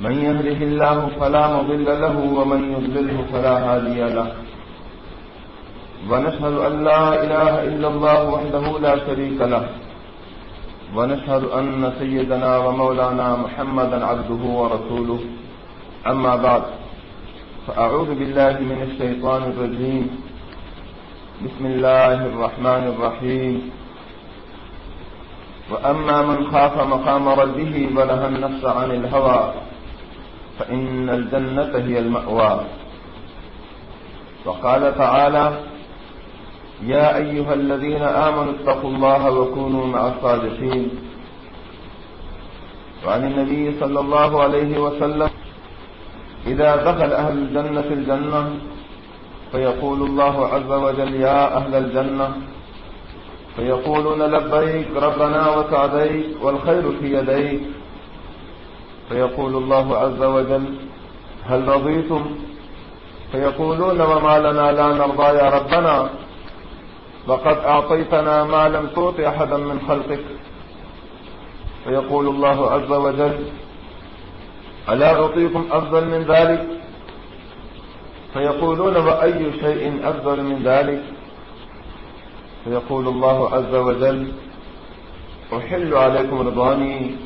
من يهده الله فلا مضل له ومن يضلله فلا هادي له. ونشهد أن لا إله إلا الله وحده لا شريك له. ونشهد أن سيدنا ومولانا محمدا عبده ورسوله. أما بعد، فأعوذ بالله من الشيطان الرجيم. بسم الله الرحمن الرحيم. وأما من خاف مقام ربه ونهى النفس عن الهوى فإن الجنة هي المأوى وقال تعالى يا أيها الذين آمنوا اتقوا الله وكونوا مع الصادقين وعن النبي صلى الله عليه وسلم إذا دخل أهل الجنة في الجنة فيقول الله عز وجل يا أهل الجنة فيقولون لبيك ربنا وسعديك والخير في يديك فيقول الله عز وجل، هل رضيتم؟ فيقولون، وما لنا لا نرضى يا ربنا. وقد أعطيتنا ما لم تعط أحدا من خلقك. فيقول الله عز وجل، ألا أعطيكم أفضل من ذلك؟ فيقولون، وأي شيء أفضل من ذلك؟ فيقول الله عز وجل، أحل عليكم رضواني.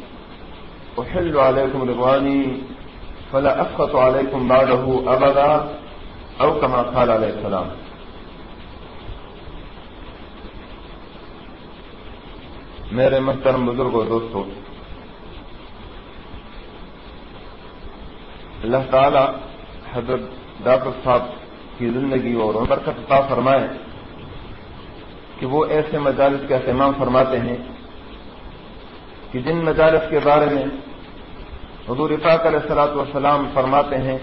أحل عليكم رضواني فلا أسخط عليكم بعده أبدا أو كما قال عليه السلام. میرے محترم بزرگ و دوستو، اللہ تعالی حضرت ڈاکٹر صاحب کی زندگی اور برکت عطا فرمائے کہ وہ ایسے مجالس کا اہتمام فرماتے ہیں کہ جن مجالس کے بارے میں حضور پاک علیہ السلاط والسلام فرماتے ہیں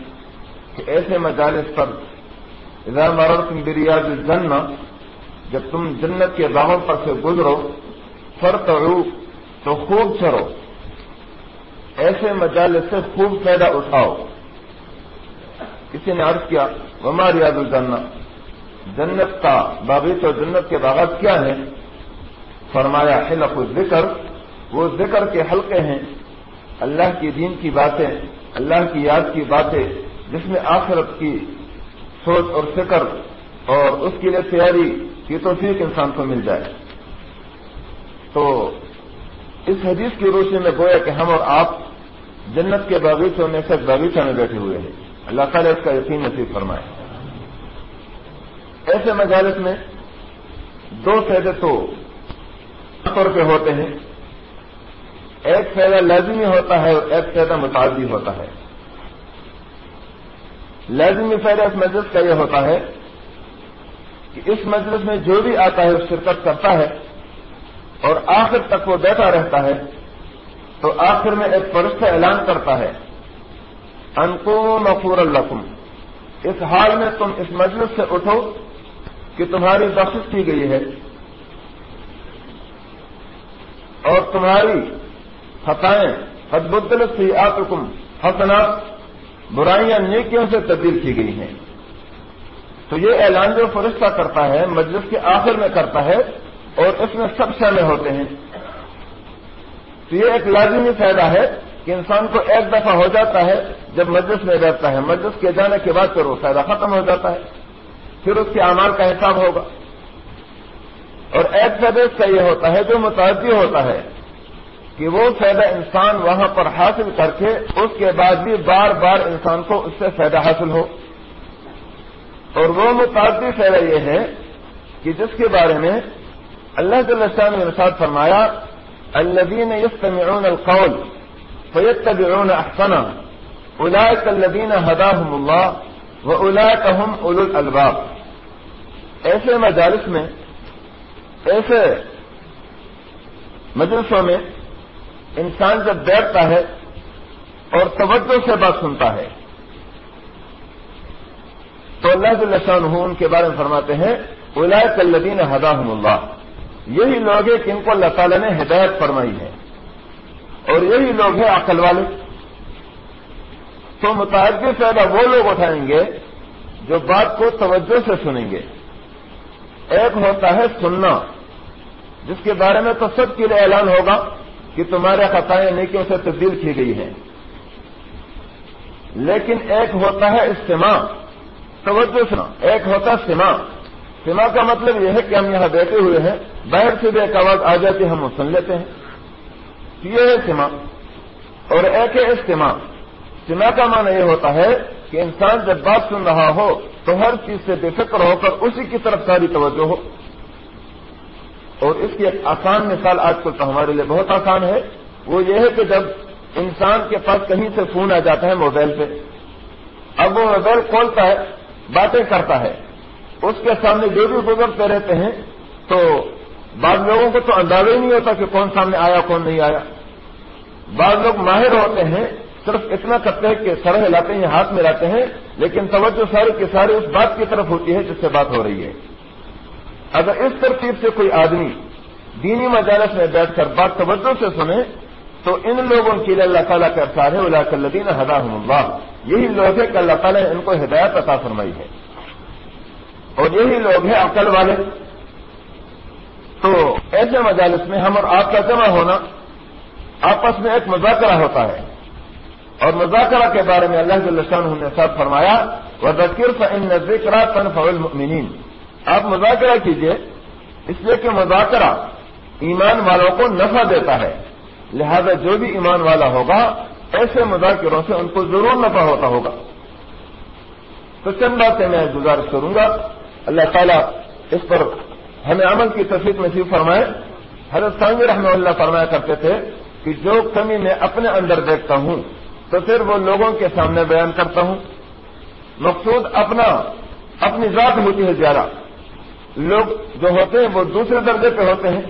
کہ ایسے مجالس پر اذا مررتم بریاض الجنہ، جب تم جنت کے باغوں پر سے گزرو فرتعو تو خوب چرو۔ ایسے مجالس سے خوب فائدہ اٹھاؤ۔ کسی نے عرض کیا، وما ریاض الجنہ؟ جنت کا باغیچ اور جنت کے باغات کیا ہیں؟ فرمایا، حلق الذکر وہ ذکر کے حلقے ہیں، اللہ کی دین کی باتیں، اللہ کی یاد کی باتیں، جس میں آخرت کی سوچ اور فکر اور اس کے لیے تیاری کی توفیق انسان کو مل جائے۔ تو اس حدیث کی روشنی میں گویا کہ ہم اور آپ جنت کے باغیچوں میں سے باغیچہ میں بیٹھے ہوئے ہیں۔ اللہ تعالیٰ اس کا یقین نصیب فرمائے۔ ایسے مجالس میں دو فائدے تو طور پہ ہوتے ہیں۔ ایک فائدہ لازمی ہوتا ہے اور ایک فائدہ متعدی ہوتا ہے۔ لازمی فائدہ اس مجلس کا یہ ہوتا ہے کہ اس مجلس میں جو بھی آتا ہے، وہ شرکت کرتا ہے اور آخر تک وہ بیٹھا رہتا ہے۔ تو آخر میں ایک فرشتہ اعلان کرتا ہے انکو مفور القم اس حال میں تم اس مجلس سے اٹھو کہ تمہاری بخش کی گئی ہے اور تمہاری خطائیں۔ حدبدل سی آتکم حسنات، برائیاں نیکیوں سے تبدیل کی گئی ہیں۔ تو یہ اعلان جو فرشتہ کرتا ہے، مجلس کے آخر میں کرتا ہے، اور اس میں سب شامل ہوتے ہیں۔ تو یہ ایک لازمی فائدہ ہے کہ انسان کو ایک دفعہ ہو جاتا ہے جب مجلس میں بیٹھتا ہے۔ مجلس کے جانے کے بعد پھر وہ فائدہ ختم ہو جاتا ہے۔ پھر اس کے اعمال کا حساب ہوگا۔ اور ایک فائدہ اس کا یہ ہوتا ہے، جو متعدی ہوتا ہے کہ وہ فائدہ انسان وہاں پر حاصل کر کے اس کے بعد بھی بار بار انسان کو اس سے فائدہ حاصل ہو۔ اور وہ متعدی فائدہ یہ ہے کہ جس کے بارے میں اللہ جل شاہ نے ارشاد فرمایا الذين يستمعون القول فيتبعون احسنه اولئك الذين هداهم الله واولئك هم اولو الالباب۔ ایسے مجالس میں، ایسے مجلسوں میں انسان جب بیٹھتا ہے اور توجہ سے بات سنتا ہے، تو اللہ شان ان کے بارے میں فرماتے ہیں ولاد الدین ہدا اللہ۔ یہی لوگ ہیں کہ ان کو اللہ تعالیٰ نے ہدایت فرمائی ہے۔ اور یہی لوگ ہیں عقل والے۔ تو متعدد فائدہ وہ لوگ اٹھائیں گے جو بات کو توجہ سے سنیں گے۔ ایک ہوتا ہے سننا، جس کے بارے میں تو سب کے لیے اعلان ہوگا۔ کہ تمہارے خطائیں نیکیوں سے تبدیل کی گئی ہیں۔ لیکن ایک ہوتا ہے استماع، توجہ سنا ایک ہوتا ہے سما سما کا مطلب یہ ہے کہ ہم یہاں بیٹھے ہوئے ہیں، باہر سے بھی ایک آواز آ جاتی ہے، ہم وہ سن لیتے ہیں۔ یہ ہے سما اور ایک ہے استماع۔ سما کا معنی یہ ہوتا ہے کہ انسان جب بات سن رہا ہو تو ہر چیز سے بے فکر ہو کر اسی کی طرف ساری توجہ ہو۔ اور اس کی ایک آسان مثال آج کل تو ہمارے لیے بہت آسان ہے، وہ یہ ہے کہ جب انسان کے پاس کہیں سے فون آ جاتا ہے موبائل پہ، اب وہ موبائل کھولتا ہے، باتیں کرتا ہے، اس کے سامنے جو بھی گزرتے رہتے ہیں، تو بعض لوگوں کو تو اندازہ ہی نہیں ہوتا کہ کون سامنے آیا، کون نہیں آیا۔ بعض لوگ ماہر ہوتے ہیں، صرف اتنا کرتے ہیں کہ سر ہلاتے ہیں، ہاتھ میں لاتے ہیں، لیکن توجہ ساری کے سارے اس بات کی طرف ہوتی ہے جس سے بات ہو رہی ہے۔ اگر اس ترتیب سے کوئی آدمی دینی مجالس میں بیٹھ کر بات توجہ سے سنے، تو ان لوگوں کے لیے اللہ تعالیٰ کا افسار ہے اللہ کلدین ہدا اللہ۔ یہی لوگ ہے کہ اللہ تعالیٰ نے ان کو ہدایت عطا فرمائی ہے۔ اور یہی لوگ ہیں عقل والے۔ تو ایسے مجالس میں ہم اور آپ کا جمع ہونا آپس میں ایک مذاکرہ ہوتا ہے۔ اور مذاکرہ کے بارے میں اللہ جلشان نے ساتھ فرمایا وہ ذکر ان ذکر تن فول آپ مذاکرہ کیجیے، اس لیے کہ مذاکرہ ایمان والوں کو نفع دیتا ہے۔ لہذا جو بھی ایمان والا ہوگا، ایسے مذاکروں سے ان کو ضرور نفع ہوتا ہوگا۔ تو چند باتیں میں گزارش کروں گا۔ اللہ تعالیٰ اس پر ہمیں عمل کی تصویر نصیب فرمائے۔ حضرت سانگ رحمہ اللہ فرمایا کرتے تھے کہ جو کمی میں اپنے اندر دیکھتا ہوں، تو پھر وہ لوگوں کے سامنے بیان کرتا ہوں۔ مقصود اپنا، اپنی ذات ہوتی ہے زیادہ۔ لوگ جو ہوتے ہیں وہ دوسرے درجے پہ ہوتے ہیں۔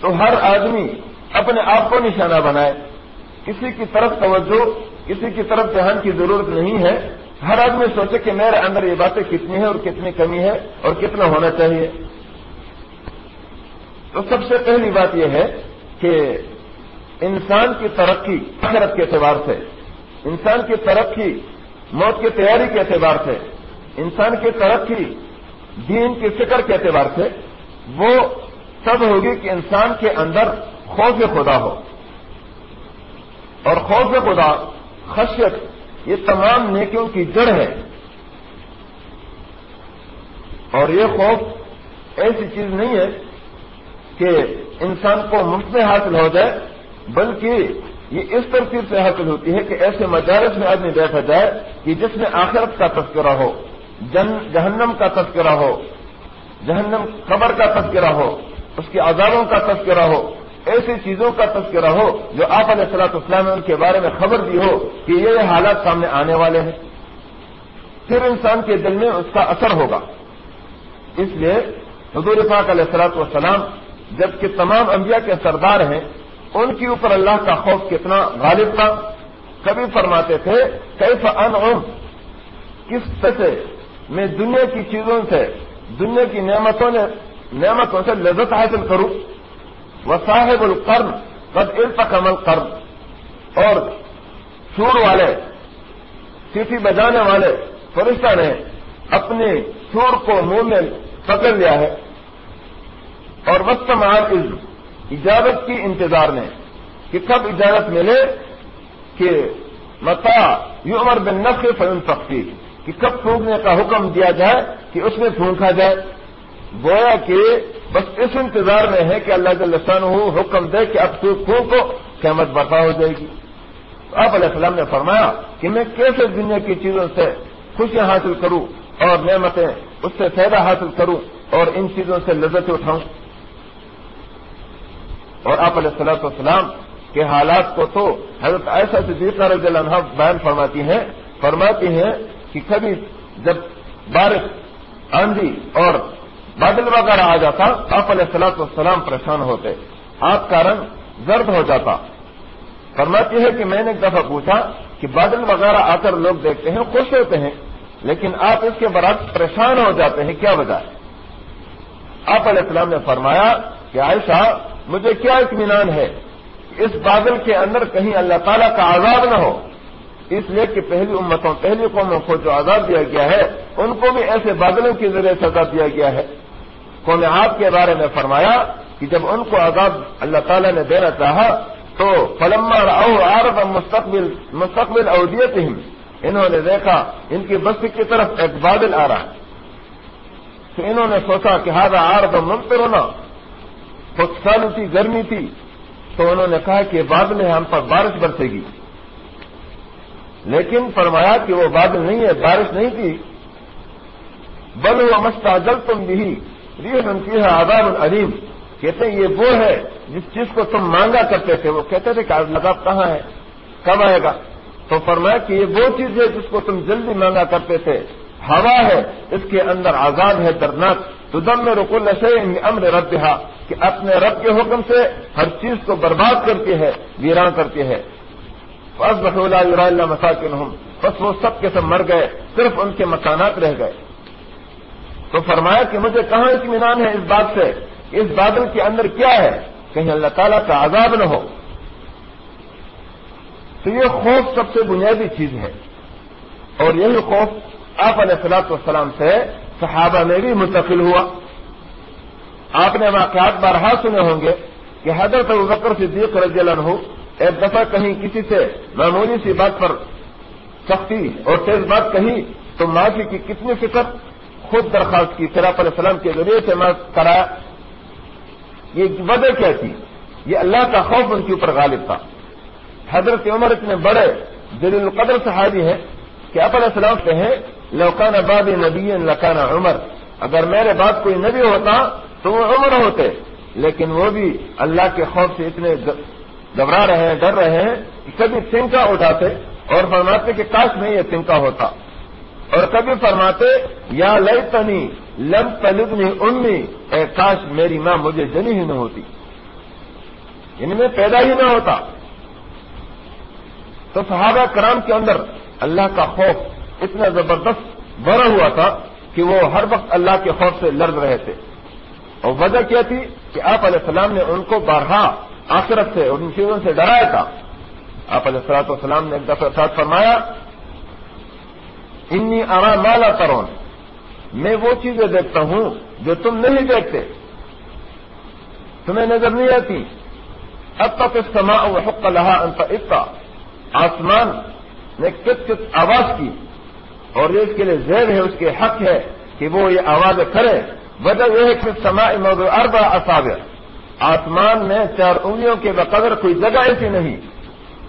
تو ہر آدمی اپنے آپ کو نشانہ بنائے۔ کسی کی طرف توجہ، کسی کی طرف دھیان کی ضرورت نہیں ہے۔ ہر آدمی سوچے کہ میرے اندر یہ باتیں کتنی ہیں اور کتنی کمی ہے اور کتنا ہونا چاہیے۔ تو سب سے پہلی بات یہ ہے کہ انسان کی ترقی حضرت کے اعتبار سے، انسان کی ترقی موت کی تیاری کے اعتبار سے، انسان کی ترقی دین کی فکر کے اعتبار سے وہ تب ہوگی کہ انسان کے اندر خوف خدا ہو۔ اور خوف خدا، خشیت، یہ تمام نیکیوں کی جڑ ہے۔ اور یہ خوف ایسی چیز نہیں ہے کہ انسان کو مفت میں حاصل ہو جائے، بلکہ یہ اس ترتیب سے حاصل ہوتی ہے کہ ایسے مجالس میں آدمی بیٹھا جائے کہ جس میں آخرت کا تذکرہ ہو۔ جہنم کا تذکرہ ہو، جہنم قبر کا تذکرہ ہو، اس کے عذابوں کا تذکرہ ہو، ایسی چیزوں کا تذکرہ ہو جو آپ علیہ السلاط اسلام نے ان کے بارے میں خبر دی ہو کہ یہ حالات سامنے آنے والے ہیں۔ پھر انسان کے دل میں اس کا اثر ہوگا۔ اس لیے حضور پاک علیہ السلاط والسلام جبکہ تمام انبیاء کے سردار ہیں، ان کے اوپر اللہ کا خوف کتنا غالب تھا۔ کبھی فرماتے تھے، کیف ان کس طرح سے؟ میں دنیا کی چیزوں سے، دنیا کی نعمتوں نے، نعمتوں سے لذت حاصل کروں۔ وہ صاحب القرن، قد التقم القرن اور سور والے، سیٹی بجانے والے فرشتہ نے اپنے سور کو منہ میں پکڑ لیا ہے۔ اور وقت عزم اجازت کی انتظار میں، کہ کب اجازت ملے کہ متا یو عمر بن نقل فلم تختی کہ کب پھونکنے کا حکم دیا جائے کہ اس میں پھونکا جائے۔ گویا کہ بس اس انتظار میں ہے کہ اللہ جلسان حکم دے کہ اب تو کو قیمت برپا ہو جائے گی۔ آپ علیہ السلام نے فرمایا کہ میں کیسے دنیا کی چیزوں سے خوشیاں حاصل کروں اور نعمتیں اس سے فائدہ حاصل کروں اور ان چیزوں سے لذت اٹھاؤں؟ اور آپ علیہ السلام والسلام کے حالات کو تو حضرت ایسا سے رضی اللہ عنہ بیان فرماتی ہیں فرماتی ہیں کہ کبھی جب بارش، آندھی اور بادل وغیرہ آ جاتا، آپ علیہ السلاط والسلام پریشان ہوتے آپ کا رنگ زرد ہو جاتا۔ فرماتی ہے کہ میں نے ایک دفعہ پوچھا کہ بادل وغیرہ آ کر لوگ دیکھتے ہیں، خوش ہوتے ہیں، لیکن آپ اس کے برعکس پریشان ہو جاتے ہیں، کیا وجہ ہے؟ آپ علیہ السلام نے فرمایا کہ عائشہ، مجھے کیا اطمینان ہے اس بادل کے اندر کہیں اللہ تعالیٰ کا عذاب نہ ہو۔ اس لیے کہ پہلی امتوں، پہلی قوموں کو جو عذاب دیا گیا ہے، ان کو بھی ایسے بادلوں کے ذریعے سزا دیا گیا ہے۔ قوم آپ کے بارے میں فرمایا کہ جب ان کو عذاب اللہ تعالیٰ نے دینا چاہا، تو فلما او مستقبل مستقبل اودیت انہوں نے دیکھا ان کی بستی کی طرف ایک بادل آ رہا ہے۔ تو انہوں نے سوچا کہ ہارا عرب منتر ہونا کچھ سال تھی گرمی تھی۔ تو انہوں نے کہا کہ بادل ہے ہم پر بارش برسے گی۔ لیکن فرمایا کہ وہ بادل نہیں ہے، بارش نہیں تھی۔ بل وہ مستا جل تم بھی ریح کی ہے آزاد العلیم کہتے ہیں، یہ وہ ہے جس چیز کو تم مانگا کرتے تھے۔ وہ کہتے تھے کہ آج لگاپ کہاں ہے؟ کب آئے گا؟ تو فرمایا کہ یہ وہ چیز ہے جس کو تم جلدی مانگا کرتے تھے۔ ہوا ہے، اس کے اندر آزاد ہے دردناک۔ تو دم میں رکو نشے امر رب دہا کہ اپنے رب کے حکم سے ہر چیز کو برباد کرتی ہے، ویران کرتی ہے۔ بس بسولہ اللہ مساکن ہوں بس وہ سب کے سب مر گئے، صرف ان کے مکانات رہ گئے۔ تو فرمایا کہ مجھے کہاں اطمینان ہے اس بات سے؟ اس بادل کے اندر کیا ہے؟ کہیں اللہ تعالیٰ کا عذاب نہ ہو۔ تو یہ خوف سب سے بنیادی چیز ہے۔ اور یہی خوف آپ علیہ السلاط والسلام سے صحابہ میں بھی منتقل ہوا۔ آپ نے واقعات بارہا سنے ہوں گے کہ حضرت بکر صدیق رضی اللہ عنہ ایک دفعہ کہیں کسی سے معمولی سی بات پر سختی اور تیز بات کہی تو معافی کی کتنی فکر خود درخواست کی سراف علیہ السلام کے ذریعے سے معاف کرایا۔ یہ وجہ کیا تھی؟ یہ اللہ کا خوف ان کے اوپر غالب تھا۔ حضرت عمر اتنے بڑے دلیل القدر صحابی ہیں کہ آپ علیہ السلام سے ہیں لوکان باب نبی لکانہ عمر. اگر میرے بعد کوئی نبی ہوتا تو وہ عمر ہوتے، لیکن وہ بھی اللہ کے خوف سے اتنے گھبرا رہے ہیں، ڈر رہے ہیں کہ کبھی تنکا اٹھاتے اور فرماتے کہ کاش میں یہ تنکا ہوتا۔ اور کبھی فرماتے، یا لئی تنی لم تلبنی امی، اے کاش میری ماں مجھے جنی ہی نہ ہوتی۔ یعنی میں پیدا ہی نہ ہوتا۔ تو صحابہ کرام کے اندر اللہ کا خوف اتنا زبردست بڑا ہوا تھا کہ وہ ہر وقت اللہ کے خوف سے لڑ رہے تھے۔ اور وجہ کیا تھی کہ آپ علیہ السلام نے ان کو بارہا آخرت سے اور ان چیزوں سے ڈرایا تھا۔ آپ علیہ السلاط والسلام نے ایک دفعہ ساتھ فرمایا انی آرا مالا ترون۔ میں وہ چیزیں دیکھتا ہوں جو تم نہیں دیکھتے۔ تمہیں نظر نہیں آتی۔ اب تک اس سما و حق لہا انت اتنا آسمان نے کس کس آواز کی؟ اور یہ اس کے لیے زیر ہے، اس کے حق ہے کہ وہ یہ آوازیں کرے وجہ یہ ہے کہ سما موضوع اربا اصابر آسمان میں چار انگلیوں کے بقدر کوئی جگہ ایسی نہیں۔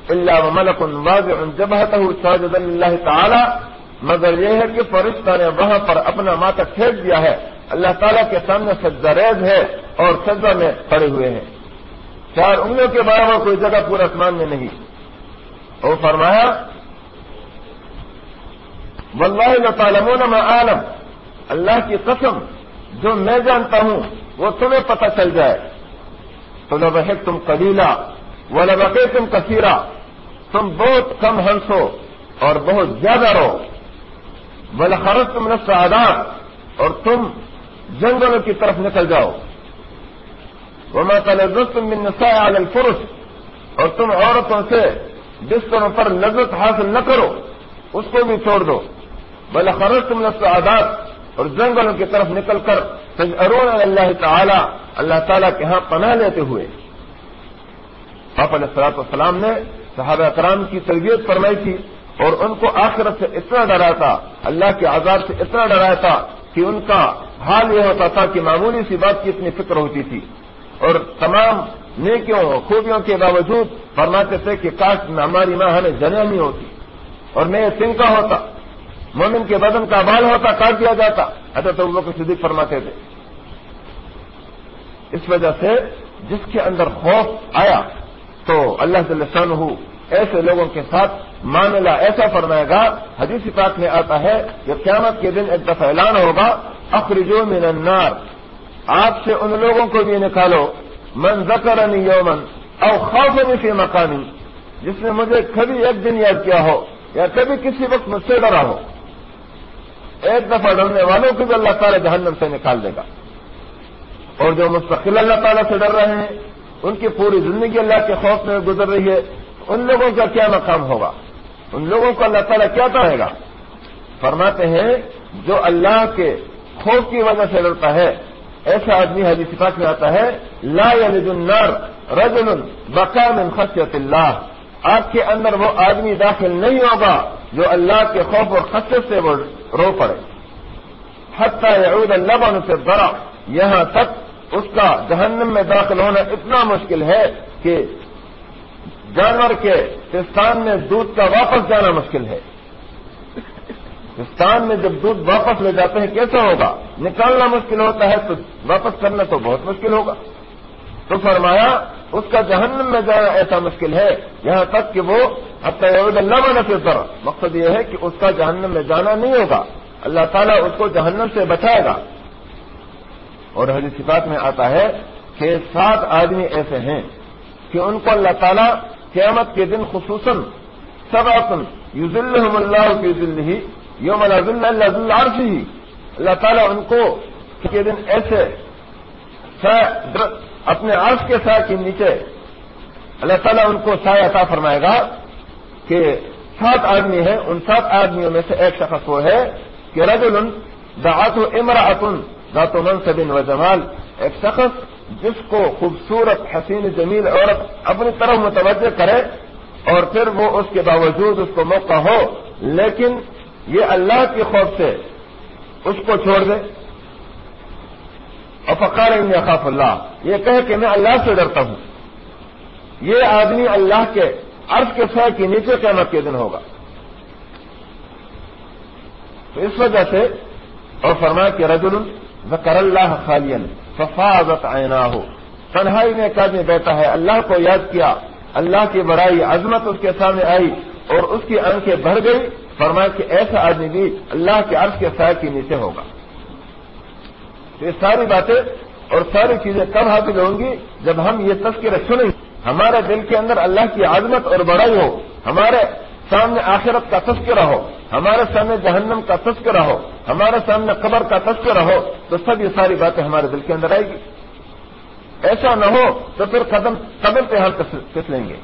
اللہ ملک واضح جبہت ساجد اللہ تعالی۔ مگر یہ ہے کہ فرشتہ نے وہاں پر اپنا ماتا کھینچ دیا ہے۔ اللہ تعالیٰ کے سامنے سجدہ ریز ہے اور سجدہ میں پڑے ہوئے ہیں۔ چار انگلیوں کے برابر کوئی جگہ پورے آسمان میں نہیں۔ اور فرمایا، واللہ تعالمون ما عالم اللہ کی قسم، جو میں جانتا ہوں، وہ تمہیں پتہ چل جائے۔ تو لبہ تم قبیلہ وہ لبقے تم کثیرہ تم بہت کم ہنسو اور بہت زیادہ رہو بلخرت تم نفس آداب اور تم جنگلوں کی طرف نکل جاؤ۔ وہ میں پہلے تم نسا عالم اور تم عورتوں سے بستروں پر لذت حاصل نہ کرو، اس کو بھی چھوڑ دو۔ بلخرت تم نفس آداب اور جنگلوں کی طرف نکل کر ارون اللہ تعالی، اللہ تعالیٰ کے ہاں پناہ لیتے ہوئے۔ آپ علیہ السلاط والسلام نے صحابہ کرام کی تربیت فرمائی تھی اور ان کو آخرت سے اتنا ڈرایا تھا، اللہ کے آزاد سے اتنا ڈرایا تھا کہ ان کا حال یہ ہوتا تھا کہ معمولی سی بات کی اتنی فکر ہوتی تھی۔ اور تمام نیکیوں خوبیوں کے باوجود فرماتے تھے کہ کاش ہماری ماں ہمیں جنیا نہیں ہوتی اور میں یہ سنکا ہوتا۔ مومن کے بدن کا بال ہوتا، کاٹ دیا جاتا۔ اچھا تو وہ صدیق فرماتے تھے۔ اس وجہ سے جس کے اندر خوف آیا، تو اللہ شان ہو ایسے لوگوں کے ساتھ معاملہ ایسا فرمائے گا، حدیث پاک میں آتا ہے کہ قیامت کے دن ایک دفعہ اعلان ہوگا، اخرجو من النار۔ آپ سے ان لوگوں کو بھی نکالو۔ من ذکرنی یومن او خوفنی فی مکانی جس نے مجھے کبھی ایک دن یاد کیا ہو یا کبھی کسی وقت مجھ سے ڈرا ہو۔ ایک دفعہ ڈرنے والوں کو بھی اللہ تعالیٰ جہنم سے نکال دے گا۔ اور جو مستقل اللہ تعالیٰ سے ڈر رہے ہیں، ان کی پوری زندگی اللہ کے خوف میں گزر رہی ہے۔ ان لوگوں کا کیا مقام ہوگا؟ ان لوگوں کو اللہ تعالیٰ کیا کہے گا؟ فرماتے ہیں، جو اللہ کے خوف کی وجہ سے ڈرتا ہے، ایسا آدمی حدیث صفات میں آتا ہے، لا یلد النار رجل بقا من خشیت اللہ۔ آپ کے اندر وہ آدمی داخل نہیں ہوگا جو اللہ کے خوف اور خصیت سے وہ رو پڑے۔ حتیٰ یعود اللہ سے بڑا یہاں تک اس کا جہنم میں داخل ہونا اتنا مشکل ہے کہ جانور کے پستان میں دودھ کا واپس جانا مشکل ہے۔ پستان میں جب دودھ واپس لے جاتے ہیں کیسا ہوگا؟ نکالنا مشکل ہوتا ہے تو واپس کرنا تو بہت مشکل ہوگا۔ تو فرمایا، اس کا جہنم میں جانا ایسا مشکل ہے، یہاں تک کہ وہ اب اللہ نفر پر مقصد یہ ہے کہ اس کا جہنم میں جانا نہیں ہوگا۔ اللہ تعالیٰ اس کو جہنم سے بچائے گا۔ اور حدیث صفات میں آتا ہے کہ سات آدمی ایسے ہیں کہ ان کو اللہ تعالیٰ قیامت کے دن خصوصاً سب اپن یوز اللہ کی یوم اللہ عرش ہی اللہ تعالیٰ ان کو کے دن ایسے اپنے عرش کے سائے کے نیچے اللہ تعالیٰ ان کو سایہ عطا فرمائے گا کہ سات آدمی ہیں، ان سات آدمیوں میں سے ایک شخص وہ ہے کہ رجل دعات و امراطن ذات و منصب و جمال، ایک شخص جس کو خوبصورت، حسین، جمیل عورت اپنی طرف متوجہ کرے اور پھر وہ اس کے باوجود اس کو موقع ہو، لیکن یہ اللہ کے خوف سے اس کو چھوڑ دے۔ اور فقار خاف اللہ، یہ کہے کہ میں اللہ سے ڈرتا ہوں۔ یہ آدمی اللہ کے عرض کے سو کے نیچے قیامت کے دن ہوگا۔ تو اس وجہ سے اور فرمایا کہ رجل ذکر اللہ خالین ففاظت آئنا ہو تنہائی میں ایک آدمی بیٹھا ہے، اللہ کو یاد کیا۔ اللہ کی بڑائی عظمت اس کے سامنے آئی اور اس کی آنکھیں بھر گئی فرمایا کہ ایسا آدمی بھی اللہ کے عرض کے سائے کے نیچے ہوگا۔ یہ ساری باتیں اور ساری چیزیں کب حاصل ہوں گی جب ہم یہ تذکرہ سنیں؟ ہمارے دل کے اندر اللہ کی عظمت اور بڑائی ہو، ہمارے سامنے آخرت کا تذکرہ ہو، ہمارے سامنے جہنم کا تذکرہ ہو، ہمارے سامنے قبر کا تذکرہ ہو، تو سب یہ ساری باتیں ہمارے دل کے اندر آئے گی۔ ایسا نہ ہو تو پھر قدم قدم پہ ہم کس لیں گے۔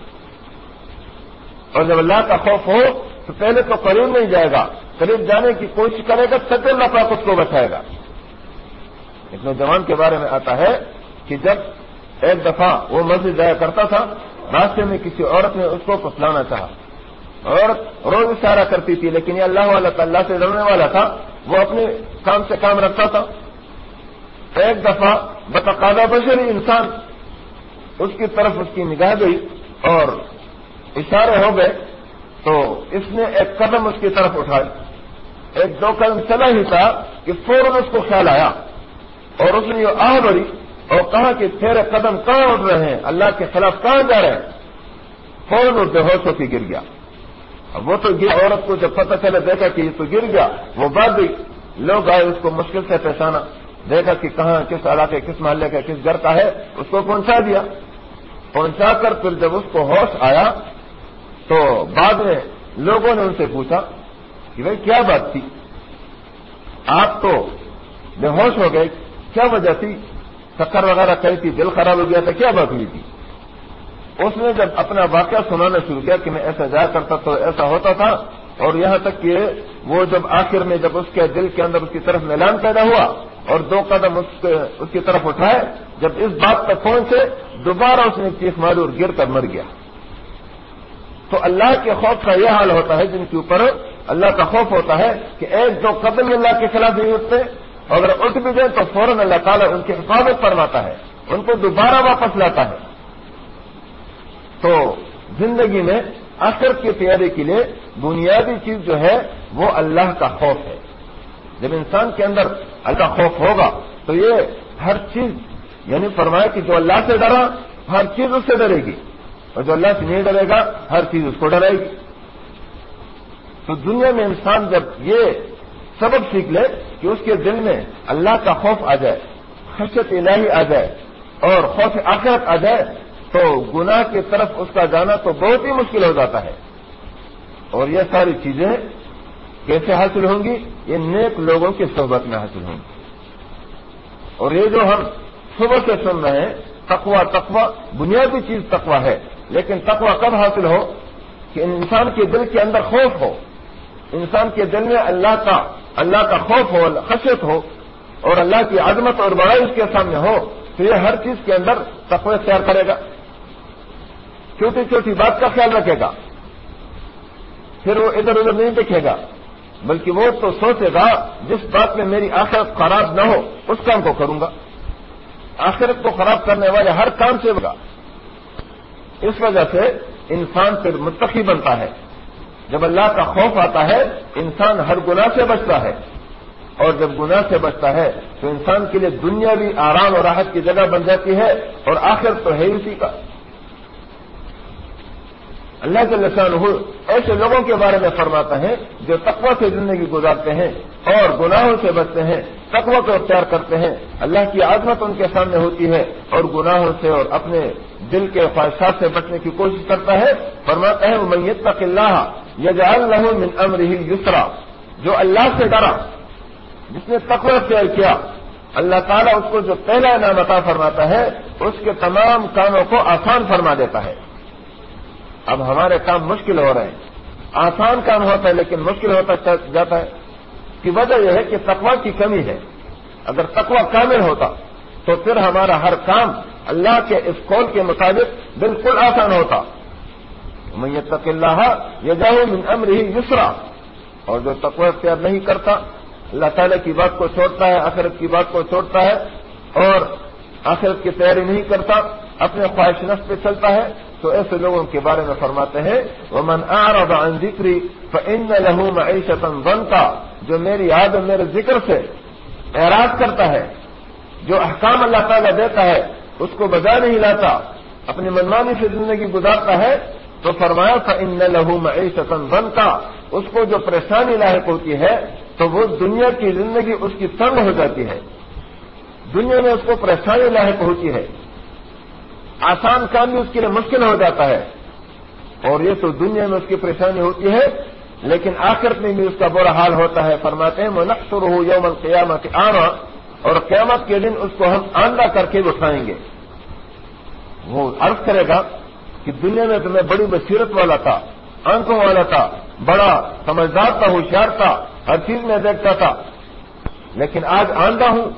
اور جب اللہ کا خوف ہو تو پہلے تو قریب نہیں جائے گا۔ قریب جانے کی کوشش کرے گا تب اللہ پاک اس کو بچائے گا۔ ایک نوجوان کے بارے میں آتا ہے کہ جب ایک دفعہ وہ مسجد جایا کرتا تھا، راستے میں کسی عورت نے اس کو پسلانا چاہا۔ عورت روز اشارہ کرتی تھی، لیکن یہ اللہ والا اللہ سے ڈرنے والا تھا، وہ اپنے کام سے کام رکھتا تھا۔ ایک دفعہ بتقاضا بشری انسان اس کی طرف اس کی نگاہ گئی اور اشارے ہو گئے تو اس نے ایک قدم اس کی طرف اٹھائی۔ ایک دو قدم چلا ہی تھا کہ فوراً اس کو خیال آیا۔ اور اس نے یہ آہ بڑی اور کہا کہ تیرے قدم کہاں اٹھ رہے ہیں؟ اللہ کے خلاف کہاں جا رہے ہیں؟ فوراً بے ہوش ہو کے گر گیا۔ اب وہ تو گر عورت کو جب پتہ چلے دیکھا کہ یہ تو گر گیا۔ وہ بات بھی لوگ آئے اس کو مشکل سے پہچانا۔ دیکھا کہ کہاں، کس علاقے، کس محلے کا، کس گھر کا ہے، اس کو پہنچا دیا۔ پہنچا کر پھر جب اس کو ہوش آیا، تو بعد میں لوگوں نے ان سے پوچھا کہ بھائی کیا بات تھی؟ آپ تو بے ہوش ہو گئے۔ کیا وجہ تھی؟ چکر وغیرہ کہی تھی، دل خراب ہو گیا تھا، کیا بات ہوئی تھی؟ اس نے جب اپنا واقعہ سنانا شروع کیا کہ میں ایسا جایا کرتا تو ایسا ہوتا تھا، اور یہاں تک کہ وہ جب آخر میں جب اس کے دل کے اندر اس کی طرف میلان پیدا ہوا اور دو قدم اس اس کی طرف اٹھائے، جب اس بات تک پہنچے، دوبارہ اس نے چیخ ماری اور گر کر مر گیا۔ تو اللہ کے خوف کا یہ حال ہوتا ہے جن کے اوپر اللہ کا خوف ہوتا ہے کہ ایک دو قدم اللہ کے خلاف نہیں اٹھتے اگر اٹھ بھی جائیں تو فوراً اللہ تعالیٰ ان کی حفاظت فرماتا ہے، ان کو دوبارہ واپس لاتا ہے۔ تو زندگی میں اثر کی تیاری کے لیے بنیادی چیز جو ہے، وہ اللہ کا خوف ہے۔ جب انسان کے اندر اللہ خوف ہوگا، تو یہ ہر چیز یعنی فرمایا کہ جو اللہ سے ڈرا، ہر چیز اس سے ڈرے گی۔ اور جو اللہ سے نہیں ڈرے گا، ہر چیز اس کو ڈرائے گی۔ تو دنیا میں انسان جب یہ سبق سیکھ لے کہ اس کے دل میں اللہ کا خوف آ جائے خشت الہی آ جائے اور خوف آخرت آ جائے تو گناہ کی طرف اس کا جانا تو بہت ہی مشکل ہو جاتا ہے۔ اور یہ ساری چیزیں کیسے حاصل ہوں گی؟ یہ نیک لوگوں کی صحبت میں حاصل ہوں گی۔ اور یہ جو ہم صبح سے سن رہے ہیں تقوا تقوا بنیادی چیز تقوا ہے، لیکن تقوا کب حاصل ہو؟ کہ انسان کے دل کے اندر خوف ہو۔ انسان کے دل میں اللہ کا اللہ کا خوف ہو، خشیت ہو اور اللہ کی عظمت اور بڑائی اس کے سامنے ہو تو یہ ہر چیز کے اندر تقوی تیار کرے گا۔ چھوٹی چھوٹی بات کا خیال رکھے گا۔ پھر وہ ادھر ادھر نہیں دیکھے گا، بلکہ وہ تو سوچے گا، جس بات میں میری آخرت خراب نہ ہو، اس کام کو کروں گا۔ آخرت کو خراب کرنے والے ہر کام سے ہوگا۔ اس وجہ سے انسان پھر متقی بنتا ہے۔ جب اللہ کا خوف آتا ہے، انسان ہر گناہ سے بچتا ہے۔ اور جب گناہ سے بچتا ہے، تو انسان کے لیے دنیا بھی آرام اور راحت کی جگہ بن جاتی ہے اور آخر تو ہے اسی کا۔ اللہ کے لسان ایسے لوگوں کے بارے میں فرماتا ہے جو تقوی سے زندگی گزارتے ہیں اور گناہوں سے بچتے ہیں، تقوی کو اختیار کرتے ہیں۔ اللہ کی عظمت ان کے سامنے ہوتی ہے اور گناہوں سے اور اپنے دل کے خواہشات سے بچنے کی کوشش کرتا ہے۔ فرماتا ہے میت تک اللہ یجعل له من امره یسرا جو اللہ سے ڈرا، جس نے تقوی اختیار کیا، اللہ تعالیٰ اس کو جو پہلا انعام عطا فرماتا ہے، اس کے تمام کاموں کو آسان فرما دیتا ہے۔ اب ہمارے کام مشکل ہو رہے ہیں۔ آسان کام ہوتا ہے لیکن مشکل ہوتا جاتا ہے۔ کی وجہ یہ ہے کہ تقوی کی کمی ہے۔ اگر تقوی کامل ہوتا تو پھر ہمارا ہر کام اللہ کے اس قول کے مطابق بالکل آسان ہوتا۔ میں یہ تق اللہ یہ جاؤ من امر ہی یسرا۔ اور جو تقوی اختیار نہیں کرتا، اللہ تعالیٰ کی بات کو چھوڑتا ہے، آخرت کی بات کو چھوڑتا ہے اور آخرت کی تیاری نہیں کرتا، اپنے خواہش نفس پہ چلتا ہے۔ تو ایسے لوگوں کے بارے میں فرماتے ہیں وہ من آر عن ذکری ان لہو معیشت بنتا جو میری یاد میرے ذکر سے اعراض کرتا ہے، جو احکام اللہ تعالیٰ دیتا ہے، اس کو بجا نہیں لاتا، اپنی منمانی سے زندگی گزارتا ہے، تو فرمایا تھا ان لہو معیشت بنتا اس کو جو پریشانی لاحق ہوتی ہے، تو وہ دنیا کی زندگی اس کی تنگ ہو جاتی ہے۔ دنیا میں اس کو پریشانی لاحق ہوتی ہے۔ آسان کام بھی اس کے لیے مشکل ہو جاتا ہے۔ اور یہ تو دنیا میں اس کی پریشانی ہوتی ہے، لیکن آخرت میں بھی اس کا برا حال ہوتا ہے۔ فرماتے ہیں وہ نقصر ہو یوم قیامت آنا اور قیامت کے دن اس کو ہم آندہ کر کے اٹھائیں گے۔ وہ عرض کرے گا کہ دنیا میں تو میں بڑی بصیرت والا تھا، آنکھوں والا تھا، بڑا سمجھدار تھا، ہوشیار تھا، ہر چیز میں دیکھتا تھا۔ لیکن آج آندہ ہوں۔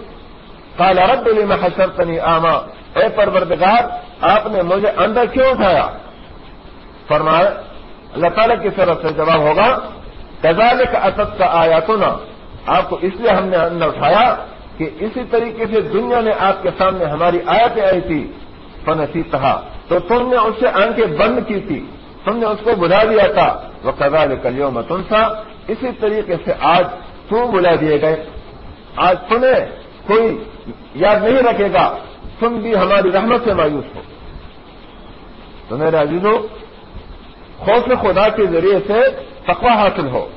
کال عرب دلی میں حسر تنی آما۔ اے پروردگار، آپ نے مجھے اندر کیوں اٹھایا؟ فرمایا، اللہ تعالیٰ کی طرف سے جواب ہوگا کزال کا اسد کا آیا تو نا آپ کو اس لیے ہم نے اندر اٹھایا کہ اسی طریقے سے دنیا نے آپ کے سامنے ہماری آیتیں آئی تھی فنسی کہا تو تم نے اس سے آنکھیں بند کی تھی، تم نے اس کو بلا دیا تھا وہ کزال کلیوں میں تم سا اسی طریقے سے آج تم بلا دیے گئے؟ آج تمہیں کوئی یاد نہیں رکھے گا۔ تم بھی ہماری رحمت سے مایوس ہو۔ تو میرے عزیزوں خوف خدا کے ذریعے سے تقوی حاصل ہو۔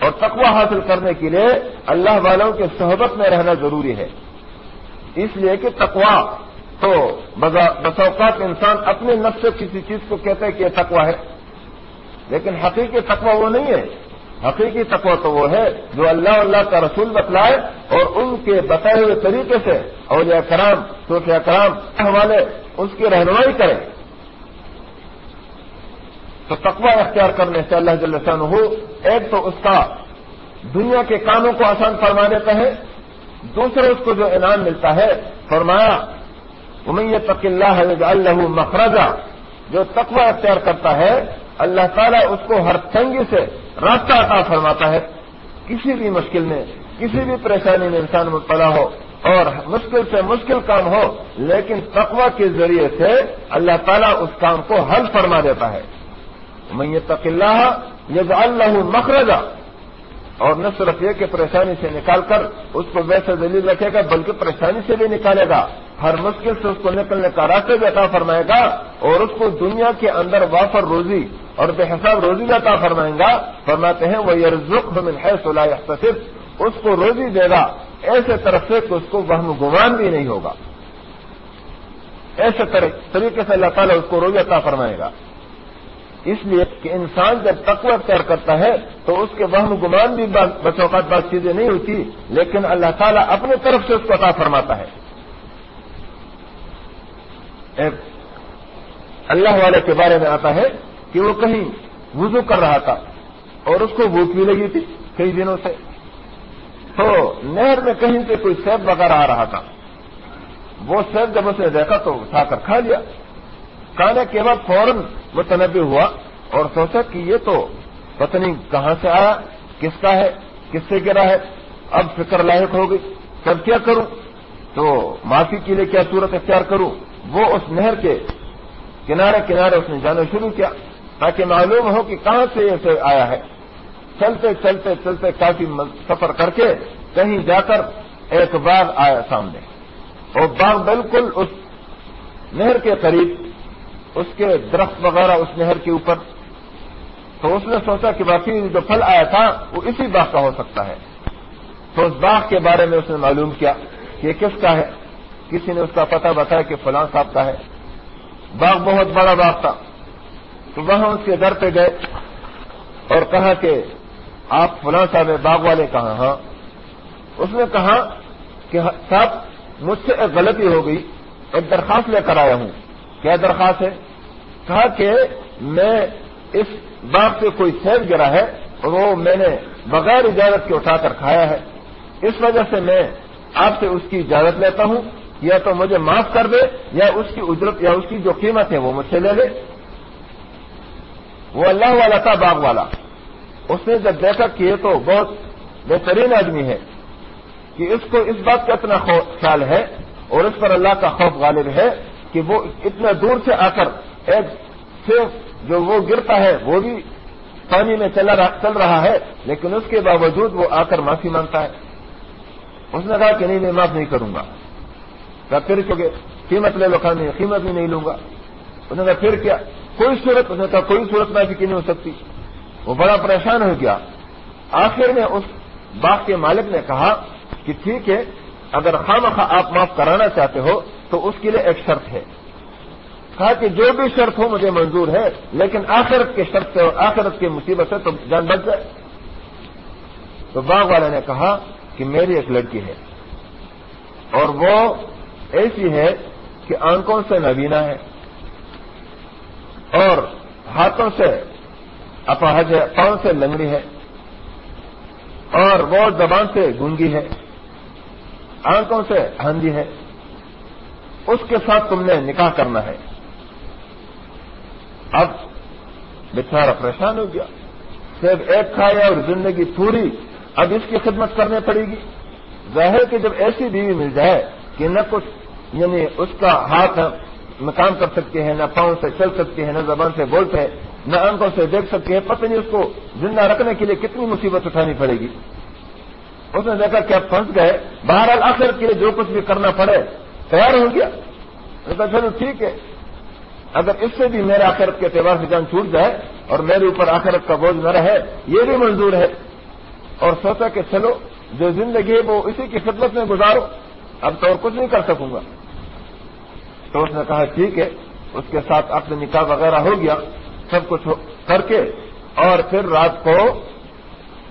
اور تقوی حاصل کرنے کے لیے اللہ والوں کے صحبت میں رہنا ضروری ہے۔ اس لیے کہ تقوی تو بس اوقات انسان اپنے نفس سے کسی چیز کو کہتا ہے کہ یہ تقوی ہے۔ لیکن حقیقی تقوی وہ نہیں ہے۔ حقیقی تقوی تو وہ ہے جو اللہ اللہ کا رسول بتلائے اور ان کے بتائے ہوئے طریقے سے اولیاء کرام صوفیہ کرام حوالے اس کی رہنمائی کریں۔ تو تقوی اختیار کرنے سے اللہ جل ہو ایک تو اس کا دنیا کے کاموں کو آسان فرما دیتا ہے دوسرے اس کو جو انعام ملتا ہے، فرمایا امیت تق اللہ اللہ مخرجہ جو تقوی اختیار کرتا ہے اللہ تعالیٰ اس کو ہر تنگی سے راستہ عطا فرماتا ہے۔ کسی بھی مشکل میں، کسی بھی پریشانی میں انسان مبتلا ہو اور مشکل سے مشکل کام ہو، لیکن تقوی کے ذریعے سے اللہ تعالیٰ اس کام کو حل فرما دیتا ہے۔ میں یہ تقلّہ یہ اللہ مخرجہ اور نہ صرف یہ کہ پریشانی سے نکال کر اس کو ویسے دلیل رکھے گا، بلکہ پریشانی سے بھی نکالے گا۔ ہر مشکل سے اس کو نکلنے کا راستہ بھی عطا فرمائے گا اور اس کو دنیا کے اندر وافر روزی اور بے حساب روزی عطا فرمائیں گا، فرماتے ہیں وہ یرزق من ہے صلاح تصف اس کو روزی دے گا، ایسے طرف سے کہ اس کو وہم گمان بھی نہیں ہوگا۔ ایسے طریقے سے اللہ تعالیٰ اس کو روزی عطا فرمائے گا۔ اس لیے کہ انسان جب تقوی اختیار کرتا ہے، تو اس کے وہم گمان بھی بس اوقات بات چیزیں نہیں ہوتی، لیکن اللہ تعالیٰ اپنی طرف سے اس کو عطا فرماتا ہے۔ ایک اللہ والے کے بارے میں آتا ہے کہ وہ کہیں وضو کر رہا تھا اور اس کو بھوک بھی لگی تھی کئی دنوں سے۔ تو نہر میں کہیں سے کوئی سیب وغیرہ آ رہا تھا۔ وہ سیب جب اسے دیکھا تو اٹھا کر کھا لیا۔ کھانے کے بعد فوراً متنوع ہوا اور سوچا کہ یہ تو پتنی کہاں سے آیا، کس کا ہے، کس سے گرا ہے۔ اب فکر لاحق ہو گئی۔ تب کیا کروں؟ تو معافی کے لیے کیا صورت اختیار کروں؟ وہ اس نہر کے کنارے کنارے اس نے جانا شروع کیا۔ تاکہ معلوم ہو کہ کہاں سے یہ آیا ہے۔ چلتے چلتے چلتے کافی سفر کر کے کہیں جا کر ایک باغ آیا سامنے۔ اور باغ بالکل اس نہر کے قریب، اس کے درخت وغیرہ اس نہر کے اوپر۔ تو اس نے سوچا کہ باقی جو پھل آیا تھا، وہ اسی باغ کا ہو سکتا ہے۔ تو اس باغ کے بارے میں اس نے معلوم کیا کہ یہ کس کا ہے۔ کسی نے اس کا پتہ بتایا کہ فلاں صاحب کا ہے۔ باغ بہت بڑا باغ تھا۔ تو وہاں اس کے گھر پہ گئے اور کہا کہ آپ فلاں صاحب باغ والے کہاں ہاں اس نے کہا کہ صاحب، مجھ سے ایک غلطی ہو گئی، ایک درخواست لے کر آیا ہوں۔ کیا درخواست ہے؟ کہا کہ میں اس باغ سے کوئی سیب گرا ہے اور وہ میں نے بغیر اجازت کے اٹھا کر کھایا ہے۔ اس وجہ سے میں آپ سے اس کی اجازت لیتا ہوں، یا تو مجھے معاف کر دے، یا اس کی اجرت، یا اس کی جو قیمت ہے وہ مجھ سے لے لے۔ وہ اللہ والا تھا، باغ والا۔ اس نے جب دیکھا کہ یہ تو بہت بہترین آدمی ہے، کہ اس کو اس بات کا اتنا خیال ہے اور اس پر اللہ کا خوف غالب ہے کہ وہ اتنا دور سے آ کر ایک صرف جو وہ گرتا ہے، وہ بھی پانی میں چل رہا ہے، لیکن اس کے باوجود وہ آ کر معافی مانگتا ہے۔ اس نے کہا کہ نہیں، میں معاف نہیں کروں گا۔ کہا، پھر چکے قیمت لے لو کھانے، قیمت بھی نہیں لوں گا۔ اس نے کہا، پھر کیا؟ کوئی صورت اس نے کوئی صورت معافی کی نہیں ہو سکتی۔ وہ بڑا پریشان ہو گیا۔ آخر میں اس باغ کے مالک نے کہا کہ ٹھیک ہے، اگر خام خواہ آپ معاف کرانا چاہتے ہو تو اس کے لیے ایک شرط ہے۔ کہا کہ جو بھی شرط ہو مجھے منظور ہے، لیکن آخرت کے شرط سے اور آخرت کی مصیبت سے تو جان بچ جائے۔ تو باغ والے نے کہا کہ میری ایک لڑکی ہے۔ اور وہ ایسی ہے کہ آنکھوں سے نبینا ہے۔ ہاتھوں سے اپاہج ہے، پاؤں سے لنگڑی ہے اور وہ زبان سے گنگی ہے، آنکھوں سے ہندی ہے۔ اس کے ساتھ تم نے نکاح کرنا ہے۔ اب بچارا پریشان ہو گیا۔ صرف ایک کھایا اور زندگی پوری اب اس کی خدمت کرنے پڑے گی۔ ظاہر کہ جب ایسی بیوی مل جائے کہ نہ کچھ یعنی اس کا ہاتھ نہ کام کر سکتے ہیں، نہ پاؤں سے چل سکتے ہیں، نہ زبان سے بولتے ہیں، نہ آنکھوں سے دیکھ سکتے ہیں، پتہ نہیں اس کو زندہ رکھنے کے لیے کتنی مصیبت اٹھانی پڑے گی۔ اس نے دیکھا کہ آپ پھنس گئے، بہرحال آخر کے لیے جو کچھ بھی کرنا پڑے، تیار ہو گیا۔ کہا، چلو ٹھیک ہے۔ اگر اس سے بھی میرے آخرت کے تہوار سے جان چھوٹ جائے اور میرے اوپر آخرت کا بوجھ نہ رہے، یہ بھی منظور ہے۔ اور سوچا کہ چلو، جو زندگی ہے وہ اسی کی خدمت میں گزارو اب تو اور کچھ نہیں کر سکوں گا۔ تو اس نے کہا، ٹھیک ہے. اس کے ساتھ اپنے نکاح وغیرہ ہو گیا، سب کچھ کر کے، اور پھر رات کو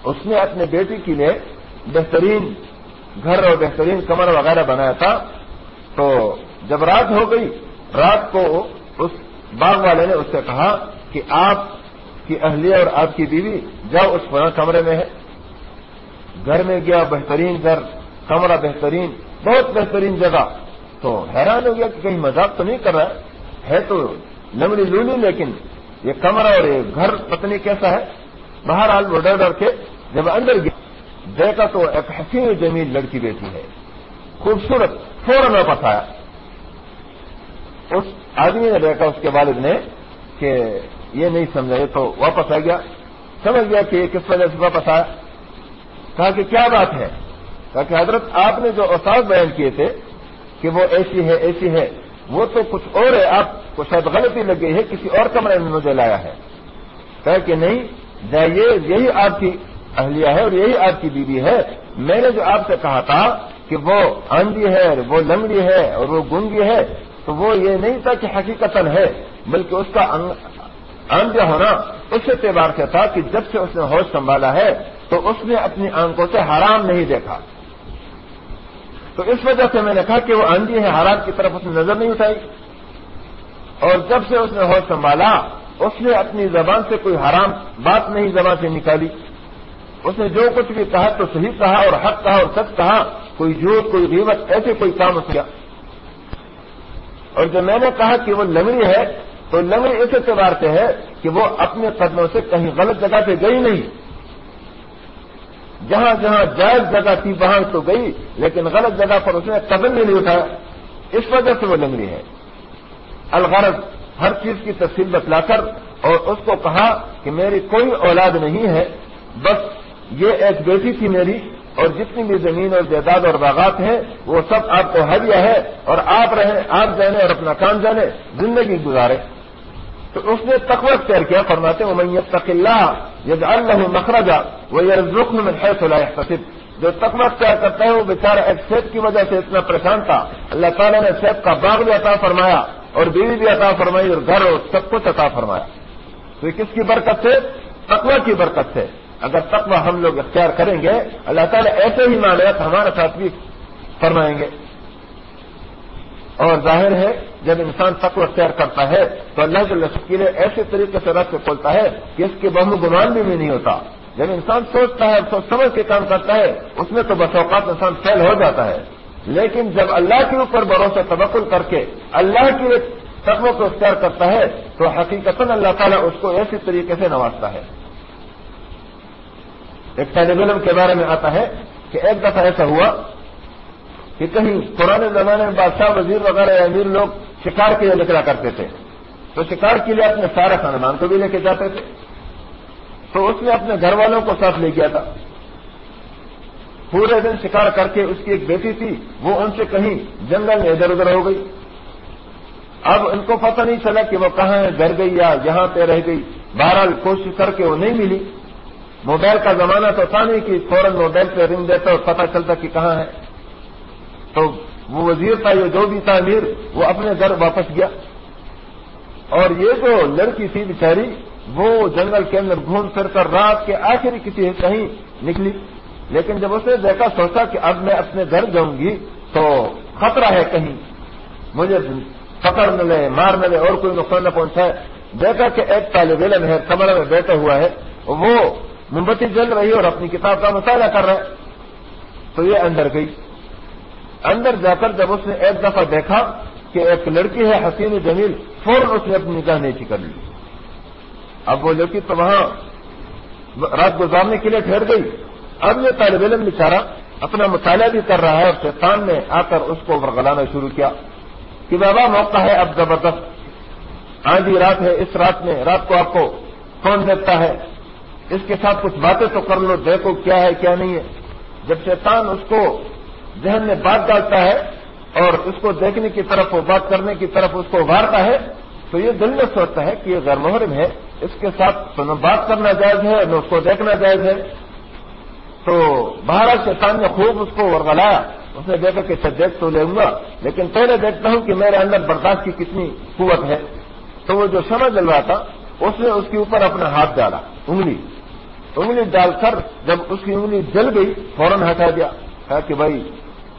اس نے اپنے بیٹی کے لیے بہترین گھر اور بہترین کمر وغیرہ بنایا تھا۔ تو جب رات ہو گئی، رات کو اس باغ والے نے اس سے کہا کہ آپ کی اہلیہ اور آپ کی بیوی جاؤ، اس پورا کمرے میں ہے۔ گھر میں گیا، بہترین گھر، کمرہ بہترین، بہت بہترین جگہ۔ تو حیران ہو گیا کہ کہیں مذاق تو نہیں کر رہا ہے۔ تو لمڑی لولی لیکن یہ کمرہ اور یہ گھر پتنی کیسا ہے۔ بہرحال وہ ڈر ڈر کے جب اندر گیا، دیکھا تو ایک حسین جمیل لڑکی بیٹھی ہے۔ خوبصورت فوراً واپس آیا۔ اس آدمی نے دیکھا، اس کے والد نے کہ یہ نہیں سمجھا، یہ تو واپس آ گیا۔ سمجھ گیا کہ یہ کس وجہ سے واپس آیا۔ کہا کہ کیا بات ہے؟ کہا کہ حضرت، آپ نے جو اوساف بیان کیے تھے کہ وہ ایسی ہے ایسی ہے۔ وہ تو کچھ اور ہے آپ کو شاید غلطی لگ گئی ہے، کسی اور کمرے میں مجھے لایا ہے۔ کہا کہ نہیں جائیے یہی آپ کی اہلیہ ہے اور یہی آپ کی بیوی ہے۔ میں نے جو آپ سے کہا تھا کہ وہ آندھی ہے، وہ لنگڑی ہے اور وہ گنگی ہے، تو وہ یہ نہیں تھا کہ حقیقت ہے، بلکہ اس کا اندھا ہونا اس اعتبار سے تھا کہ جب سے اس نے ہوش سنبھالا ہے، تو اس نے اپنی آنکھوں سے حرام نہیں دیکھا۔ تو اس وجہ سے میں نے کہا کہ وہ اندھی ہے، حرام کی طرف اس نے نظر نہیں اٹھائی۔ اور جب سے اس نے ہوش سنبھالا، اس نے اپنی زبان سے کوئی حرام بات نہیں زبان سے نکالی۔ اس نے جو کچھ بھی کہا تو صحیح کہا اور حق کہا اور سچ کہا۔ کوئی جھوٹ، کوئی غیبت، ایسے کوئی کام اس کیا۔ اور جب میں نے کہا کہ وہ لنگڑی ہے، تو لنگڑی اس اعتبار سے ہے کہ وہ اپنے قدموں سے کہیں غلط جگہ پہ گئی نہیں۔ جہاں جہاں جائز جگہ تھی وہاں تو گئی، لیکن غلط جگہ پر اس نے قدم بھی نہیں اٹھایا۔ اس وجہ سے وہ لنگڑی ہے۔ الغرض ہر چیز کی تفصیل بتلا کر اور اس کو کہا کہ میری کوئی اولاد نہیں ہے، بس یہ ایک بیٹی تھی میری اور جتنی بھی زمین اور جائیداد اور باغات ہیں، وہ سب آپ کو ہدیہ ہے اور آپ رہیں، آپ جانے اور اپنا کام جانے، زندگی گزارے۔ تو اس نے تقوی اختیار کیا، فرماتے وہ میت تق اللہ یہ اللہ مخرجہ وہ یہ رخن میں ہے صلاح جو تقوی اختیار کرتا ہے، وہ بیچارہ ایک صحت کی وجہ سے اتنا پریشان تھا۔ اللہ تعالیٰ نے صحت کا باغ بھی عطا فرمایا اور بیوی بھی عطا فرمائی اور گھر اور سب کچھ عطا فرمایا۔ تو یہ کس کی برکت سے تقوی کی برکت سے اگر تقوی ہم لوگ اختیار کریں گے، اللہ تعالیٰ ایسے ہی مانیات ہمارے ساتھ بھی فرمائیں گے۔ اور ظاہر ہے، جب انسان تقوی اختیار کرتا ہے، تو اللہ کے لشکرے ایسے طریقے سے رکھ کے کھولتا ہے کہ اس کے بہم گمان بھی نہیں ہوتا۔ جب انسان سوچتا ہے، سوچ سمجھ کے کام کرتا ہے، اس میں تو بس اوقات انسان فیل ہو جاتا ہے۔ لیکن جب اللہ کے اوپر بھروسہ تبکل کر کے اللہ کی تقوی کو اختیار کرتا ہے، تو حقیقت اللہ تعالیٰ اس کو ایسی طریقے سے نوازتا ہے۔ ایک طالب علم کے بارے میں آتا ہے کہ ایک دفعہ ایسا ہوا کہ کہیں پرانے زمانے میں بادشاہ، وزیر وغیرہ یا امیر لوگ شکار کے لیے نکلا کرتے تھے۔ تو شکار کے لیے اپنے سارا خاندان کو بھی لے کے جاتے تھے۔ تو اس نے اپنے گھر والوں کو ساتھ لے گیا تھا۔ پورے دن شکار کر کے اس کی ایک بیٹی تھی، وہ ان سے کہیں جنگل میں ادھر ادھر ہو گئی۔ اب ان کو پتہ نہیں چلا کہ وہ کہاں ہے، گھر گئی یا یہاں پہ رہ گئی۔ بہرحال کوشش کر کے وہ نہیں ملی۔ موبائل کا زمانہ تو تھا نہیں کہ فوراً موبائل پہ رنگ دیتا اور پتہ چلتا کہ کہاں ہے۔ تو وہ وزیر تھا یہ جو بھی تھا امیر، وہ اپنے گھر واپس گیا۔ اور یہ جو لڑکی تھی بیچاری، وہ جنگل کے اندر گھوم پھر کر رات کے آخری کسی کہیں نکلی۔ لیکن جب اس نے دیکھا، سوچا کہ اب میں اپنے گھر جاؤں گی تو خطرہ ہے کہیں۔ مجھے پکڑ نہ لے، مار نہ لے، اور کوئی نقصان نہ پہنچائے۔ دیکھا کہ ایک طالب علم ہے، کمرے میں بیٹھا ہوا ہے۔ وہ موم بتی جل رہی اور اپنی کتاب کا مطالعہ کر رہا ہے۔ تو یہ اندر گئی۔ اندر جا کر جب اس نے ایک دفعہ دیکھا کہ ایک لڑکی ہے، حسین جمیل، فوراً اس نے اپنی نکاح نیچی کر لی۔ اب وہ لڑکی تو وہاں رات گزارنے کے لیے ٹھہر گئی۔ اب یہ طالب علم بیچارہ اپنا مطالعہ بھی کر رہا ہے اور شیطان نے آ کر اس کو ورگلانا شروع کیا۔ کہ بابا، موقع ہے اب زبردست۔ آندھی رات ہے، اس رات میں رات کو آپ کو کون دیکھتا ہے؟ اس کے ساتھ کچھ باتیں تو کر لو، دیکھو کیا ہے، کیا نہیں ہے۔ جب شیطان اس کو ذہن میں بات ڈالتا ہے اور اس کو دیکھنے کی طرف بات کرنے کی طرف اس کو ابھارتا ہے، تو یہ دل میں سوچتا ہے کہ یہ غیر محرم ہے۔ اس کے ساتھ نہ بات کرنا جائز ہے، نہ اس کو دیکھنا جائز ہے۔ تو باہر شیطان نے خوب اس کو ورگلایا اس نے دیکھا کہ دیکھ تو لے گا لیکن پہلے دیکھتا ہوں کہ میرے اندر برداشت کی کتنی قوت ہے۔ تو وہ جو سمجھ جل رہا تھا، اس نے اس کے اوپر اپنا ہاتھ ڈالا، انگلی۔ انگلی ڈال کر جب اس کی انگلی جل گئی، فوراً ہٹا دیا۔ کہا کہ بھائی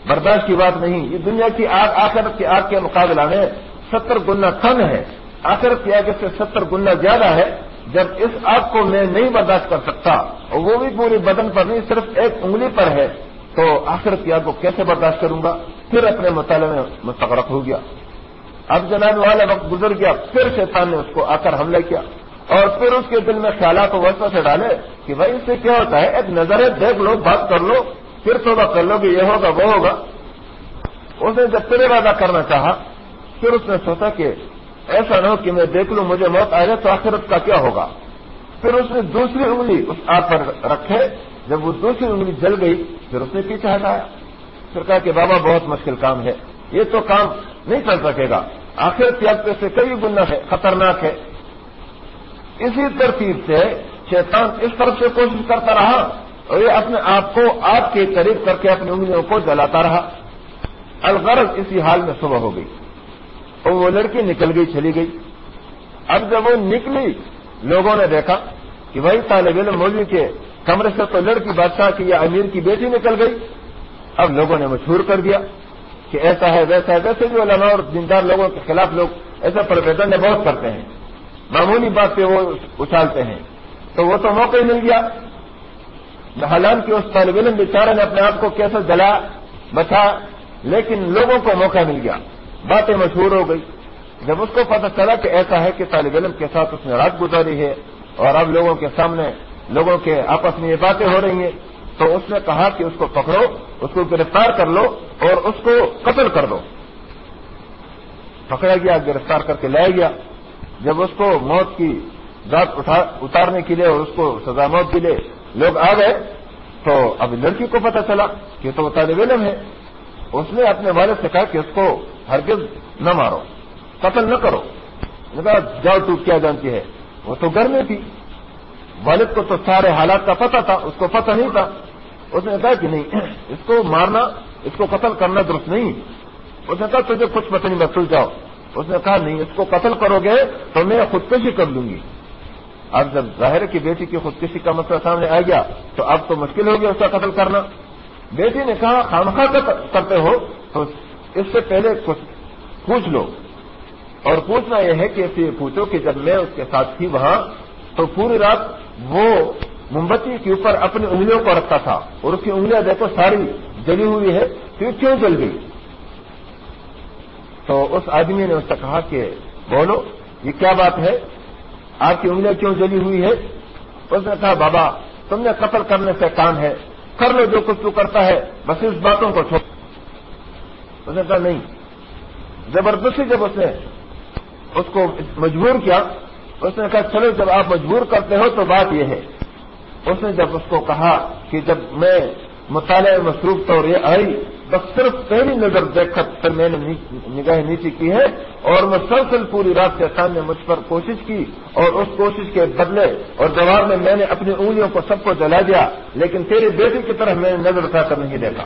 برداشت کی بات نہیں، یہ دنیا کی آگ آخرت کی آگ کے مقابلہ میں ستر گنا کم ہے۔ آخرت کی آگ سے ستر گنا زیادہ ہے جب اس آگ کو میں نہیں برداشت کر سکتا۔ اور وہ بھی پوری بدن پر نہیں، صرف ایک انگلی پر ہے۔ تو آخرت کی آگ کو کیسے برداشت کروں گا؟ پھر اپنے مطالعے میں مستقرق ہو گیا۔ اب جناب والا وقت گزر گیا، پھر شیطان نے اس کو آ کر حملہ کیا۔ اور پھر اس کے دل میں خیالات کو وسط سے ڈالے کہ بھائی اس سے کیا ہوتا ہے؟ ایک نظر ہے، دیکھ لو، بات کر لو۔ پھر توبہ کر لو کہ یہ ہوگا، وہ ہوگا۔ اس نے جب پھر ارادہ کرنا چاہا، پھر اس نے سوچا کہ ایسا نہ ہو کہ میں دیکھ لوں، مجھے موت آ جائے تو آخرت کا کیا ہوگا۔ پھر اس نے دوسری انگلی اس آپ پر رکھے۔ جب وہ دوسری انگلی جل گئی، پھر اس نے پیچھے ہٹایا۔ پھر کہا کہ بابا، بہت مشکل کام ہے۔ یہ تو کام نہیں چل سکے گا۔ آخر کی سے کئی گنا ہے، خطرناک ہے۔ اسی ترتیب سے شیطان اس طرف سے کوشش کرتا رہا۔ اور یہ اپنے آپ کو آپ کے قریب کر کے اپنی انگلیوں کو جلاتا رہا۔ الغرض اسی حال میں صبح ہو گئی۔ اور وہ لڑکی نکل گئی، چلی گئی۔ اب جب وہ نکلی، لوگوں نے دیکھا کہ وہی طالب علم مولوی کے کمرے سے تو لڑکی بادشاہ کی یا امیر کی بیٹی نکل گئی۔ اب لوگوں نے مشہور کر دیا کہ ایسا ہے، ویسا ہے۔ ویسے جو علماء اور دیندار لوگوں کے خلاف لوگ ایسا پرویزن بہت کرتے ہیں۔ معمولی بات پہ وہ اچھالتے ہیں۔ تو وہ تو موقع ہی مل گیا۔ حالانکہ اس طالب علم بیچارے نے اپنے آپ کو کیسے جلا بچا لیکن لوگوں کو موقع مل گیا۔ باتیں مشہور ہو گئی۔ جب اس کو پتہ چلا کہ ایسا ہے کہ طالب علم کے ساتھ اس نے رات گزاری ہے اور اب لوگوں کے سامنے لوگوں کے آپس میں یہ باتیں ہو رہی ہیں، تو اس نے کہا کہ اس کو پکڑو، اس کو گرفتار کر لو اور اس کو قتل کر دو۔ پکڑا گیا، گرفتار کر کے لایا گیا۔ جب اس کو موت کی دانت اتارنے کے لیے اور اس کو سزا موت کے لیے لوگ آ گئے تو اب لڑکی کو پتہ چلا کہ تو وہ طالب علم ہے۔ اس نے اپنے والد سے کہا کہ اس کو ہرگز نہ مارو، قتل نہ کرو۔ کہا جاؤ تو کیا جانتی ہے۔ وہ تو گھر میں تھی۔ والد کو تو سارے حالات کا پتہ تھا، اس کو پتہ نہیں تھا۔ اس نے کہا کہ نہیں، اس کو مارنا، اس کو قتل کرنا درست نہیں۔ اس نے کہا، تجھے کچھ پتہ نہیں، میں جاؤ اس نے کہا، نہیں، اس کو قتل کرو گے تو میں خودکشی کر لوں گی۔ اب جب ظاہر کی بیٹی کی خودکشی کا مسئلہ سامنے آ گیا تو اب تو مشکل ہو گیا اس کا قتل کرنا۔ بیٹی نے کہا، خامخواہ کرتے ہو۔ تو اس سے پہلے کچھ پوچھ لو۔ اور پوچھنا یہ ہے کہ اسے پوچھو کہ جب میں اس کے ساتھ تھی وہاں، تو پوری رات وہ موم بتی کے اوپر اپنی انگلیوں کو رکھتا تھا۔ اور اس کی انگلیاں دیکھو، ساری جلی ہوئی ہے۔ پھر کیوں جل گئی؟ تو اس آدمی نے اس سے کہا کہ بولو، یہ کیا بات ہے؟ آپ کی انگلیاں کیوں جلی ہوئی ہے؟ اس نے کہا، بابا، تم نے قتل کرنے سے کام ہے، کر لو جو کچھ تو کرتا ہے، بس اس باتوں کو چھوڑ۔ اس نے کہا، نہیں۔ زبردستی جب اس نے اس کو مجبور کیا، اس نے کہا، چلو، جب آپ مجبور کرتے ہو تو بات یہ ہے۔ اس نے جب اس کو کہا کہ جب میں مطالعہ مصروف طور یہ آئی بس صرف پہلی نظر دیکھ کر میں نے نگاہ نیچی کی ہے اور مسلسل پوری رات کے سامنے مجھ پر کوشش کی اور اس کوشش کے بدلے اور جواب میں میں نے اپنی انگلیوں کو سب کو جلا دیا، لیکن تیری بیٹی کی طرف میں نے نظر اٹھا کر نہیں دیکھا۔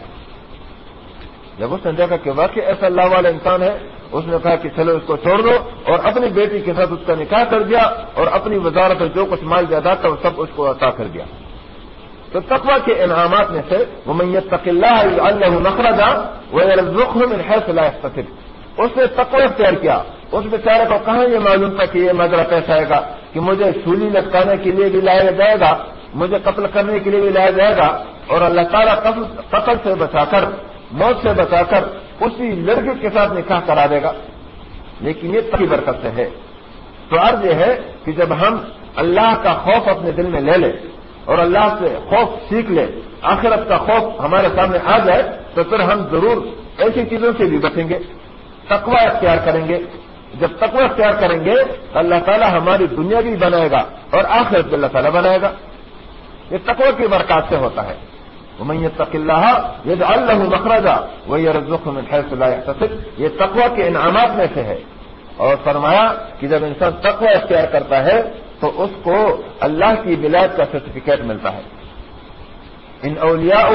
جب اس نے دیکھا کہ واقعی ایسا اللہ والا انسان ہے، اس نے کہا کہ چلو اس کو چھوڑ دو اور اپنی بیٹی کے ساتھ اس کا نکاح کر دیا اور اپنی وزارت جو کچھ مال جائیداد تھا وہ سب اس کو عطا کر دیا۔ تو تقوا کے انعامات میں سے وہ میت اللہ اللہ نخرا وہ میں حیث لاحق اس نے تقوی اختیار کیا۔ اس بیچارے کو کہاں یہ معلوم تھا کہ یہ مجرا پیسہ آئے گا؟ کہ مجھے سولی لٹکانے کے لیے بھی لایا جائے گا، مجھے قتل کرنے کے لیے بھی لایا جائے گا، اور اللہ تعالیٰ قتل سے بچا کر، موت سے بچا کر اسی لڑکے کے ساتھ نکاح کرا دے گا۔ لیکن یہ تبھی برکت سے ہے۔ تو عرض یہ ہے کہ جب ہم اللہ کا خوف اپنے دل میں لے لیں اور اللہ سے خوف سیکھ لیں آخرت کا خوف ہمارے سامنے آ جائے، تو پھر ہم ضرور ایسی چیزوں سے بھی بچیں گے، تقوی اختیار کریں گے۔ جب تقوی اختیار کریں گے، تو اللہ تعالیٰ ہماری دنیا بھی بنائے گا اور آخرت بھی اللہ تعالیٰ بنائے گا۔ یہ تقوی کی برکات سے ہوتا ہے۔ تق اللہ یہ اللہ مخرجہ وہی رزق میں تصف یہ تقوی کے انعامات میں سے ہے۔ اور فرمایا کہ جب انسان تقوی اختیار کرتا ہے تو اس کو اللہ کی ولایت کا سرٹیفکیٹ ملتا ہے۔ ان اولیاء